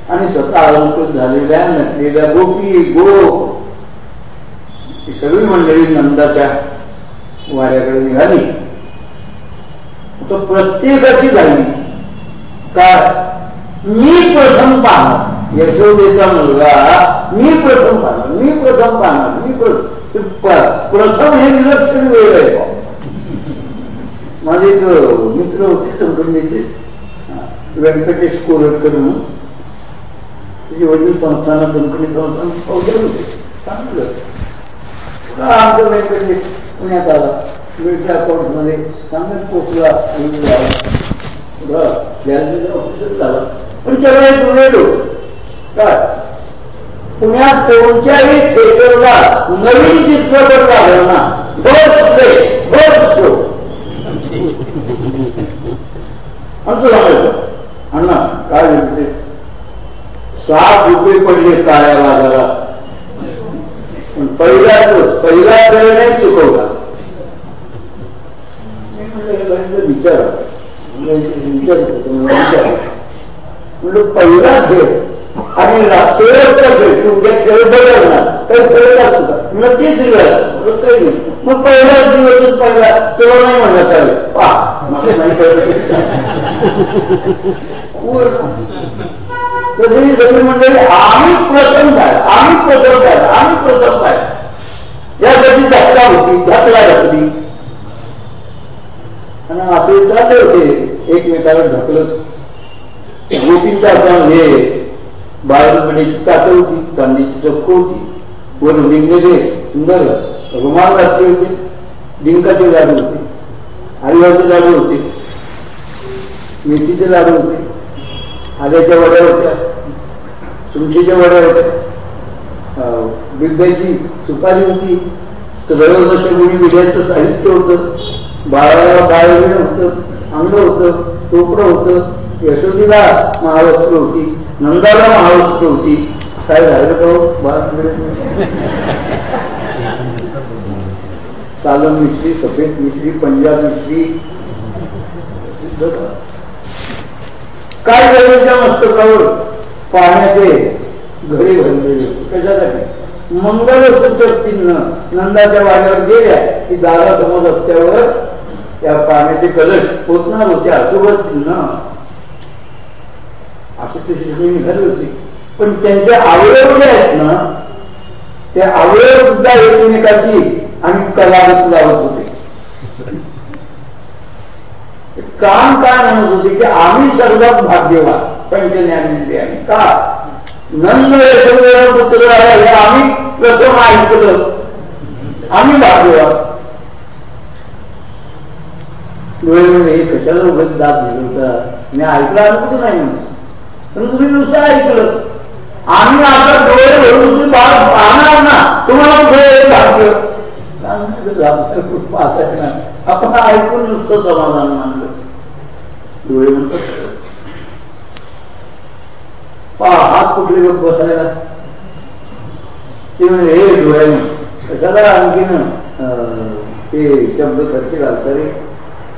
आणि स्वतः अलंकृत झालेल्या नटलेल्या गोपी गो सगळी मंडळी नंदाच्या वाऱ्याकडे निघाली. तो प्रत्येकाची झाली काय मी प्रथम पाहणार. यशोदेचा मुलगा मी प्रथम पाहणार मी प्रथम पाहणार मी प्रथम. हे विलक्षण वेळ आहे. माझे एक मित्र होते संघटनेचे व्यंकटेश कोरटकर म्हणून. तुझे वडील संस्थानात संघटने संस्थान होते. चांगलं. आमचं व्यंकटेश. पुण्यात आला. मिल्ट्री अकाउंटमध्ये चांगलं पोचला झाला. पण त्यावेळेस गेलो काय? पुण्यात कोणत्याही थिएटरला नवीन चित्रपट लागला ना. बस प्ले आमचं सांगायचं अण्णा काय म्हणते? सात रुपये पडले काळ्या बाजारात. पहिला दोष पहिला वेळ नाही चुकवला विचार. म्हणजे पहिला आणि शेवटचा खेळ. तुमच्या खेळ बदलणार. तर नक्कीच काही नाही. मग पहिलाच दिवसच पहिला. तेव्हा नाही म्हणत चालेल पहा तरी जमीन मंडळी आम्ही प्रथम काय आम्ही प्रथम काय आम्ही प्रथम काय यासाठी धक्का होती धक्का घातली आणि असे चालले होते एकमेकाला ढकलत. गोपींचा आपण हे बाळगडीची म्हणजे कात होती चांदीची चक्क होती. वर लिंगले सुंदर रुमाल घातले होते. डिंकाचे लाडू होते. हरिवाचे लाडू होते. मेथीचे लाडू होते. आल्याच्या वड्या होत्या. तुमचीच्या वड्या होत्या बिब्याची सुपारी होती तर गुणी विड्याचं साहित्य होतं बाळाला बाळवीण होतं अंग होत टोपडं होतं यशोदीला महावस्त्र होती नंदाला महावस्त्र होती. काय झालं तो सालम मिश्री सफेद मिश्री पंजाब मिश्री. काय झालं त्या मस्तकावर? पाण्याचे घरी भरलेले कशासाठी? मंगल चिन्ह. नंदाच्या वाड्यावर गेल्या. की दादा समोर रस्त्यावर त्या पाण्याचे कलश पोचणार होते. अशुभ चिन्ह. अशी ते निघाली होते. पण त्यांचे अवयव जे आहेत ना ते अवयव सुद्धा एकमेकाची आणि कला लावत होते. काम काय म्हणत होते की आम्ही सर्वात भाग्यवान पंचज्ञानेंद्रियाने का? नंद पुत्र हे आम्ही प्रथम ऐकलं. आम्ही भाग्यवान. डोळे हे कशाला उघड जात होता मी ऐकलं अनुभव नाही म्हणून पण तुम्ही नुसतं ऐकलं. आम्ही आता डोळे भरून तुम्ही बाळ पाहणार ना तुम्हाला कुठे भाग्य? आपण ऐकून नुसतं समाधान मानलं. डोळे म्हणतात पा हात कुठले लोक बसायला. ते म्हणजे हे डोळ्याने कशाला आणखीन ते शब्द खर्च घालता रे.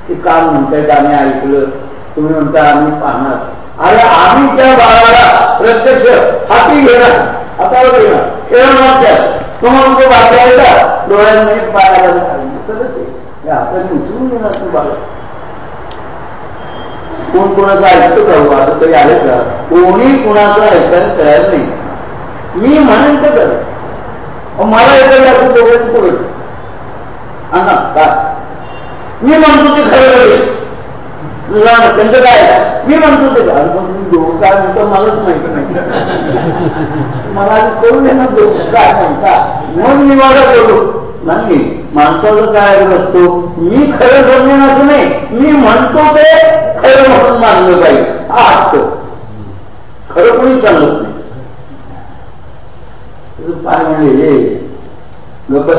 ते काल म्हणतायत आम्ही ऐकलं. तुम्ही म्हणता आम्ही पाहणार. अरे आम्ही त्या बाळाला प्रत्यक्ष हाती घेणार. हातावर घेणार खेळणार तुम्हाला तो वाचायला डोळ्यांमध्ये पाहायला हाताने उचलून घेणार तू बाळा. कोण कोणाचं ऐकतो का हो? असं तरी आहे का? कोणी कुणाचं ऐकायला तयार नाही. मी म्हणेन तर कर मला ऐकायला असं दोघांचं पुढे हा काय मी म्हणतो ते खरं त्यांचं काय? मी म्हणतो ते काय दोघं काय म्हणतो मलाच माहिती नाही. मला करून देणार दोघं. काय म्हणता? मग मी मला बोलू. नाही. माणसाचं काय असतो मी खरं समजेन असं नाही मी म्हणतो ते खरं म्हणून मानलं पाहिजे हा असतो खरं कोणी चालत नाही. पाय म्हणजे हे. गप्पा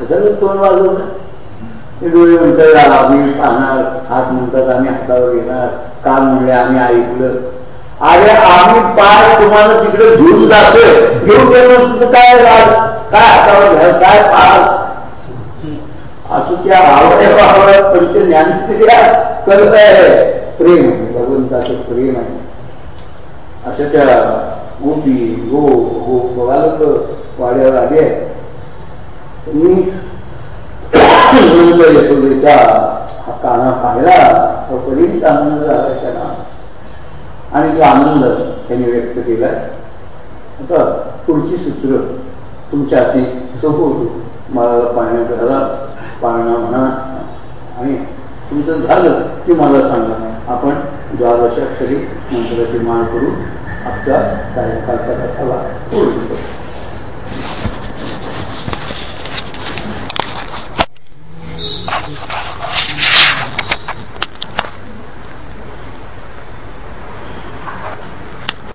कशाला तोंड वाजवलं? डोळे म्हणतात आम्ही पाहणार. हात म्हणतात आम्ही हातावर घेणार. कान म्हणले आम्ही ऐकलं. अरे आम्ही पाय तुम्हाला तिकडे घेऊन जातोय. घेऊन गेलो काय काय हातावर घ्या काय पाहत असं त्या आवड्या पंच ज्ञान करत आहे. प्रेम भगवंताचं प्रेम आहे. असं त्या गोपी गो गो तर वाड्यावर आले मी यशोदेच्या काना पाहिला तो कधीच आनंद झाला त्याला आणि तो आनंद त्यांनी व्यक्त केलाय आता पुढची सूत्र तुमच्या हाती सोपवतो मला पाण्यात घाला पाळणा म्हणा. आणि तुमचं झालं की मला सांगा. आपण द्वादशाक्षरी मंत्राची माळ करू आपल्या सायंकाळचा कथाला पूर्ण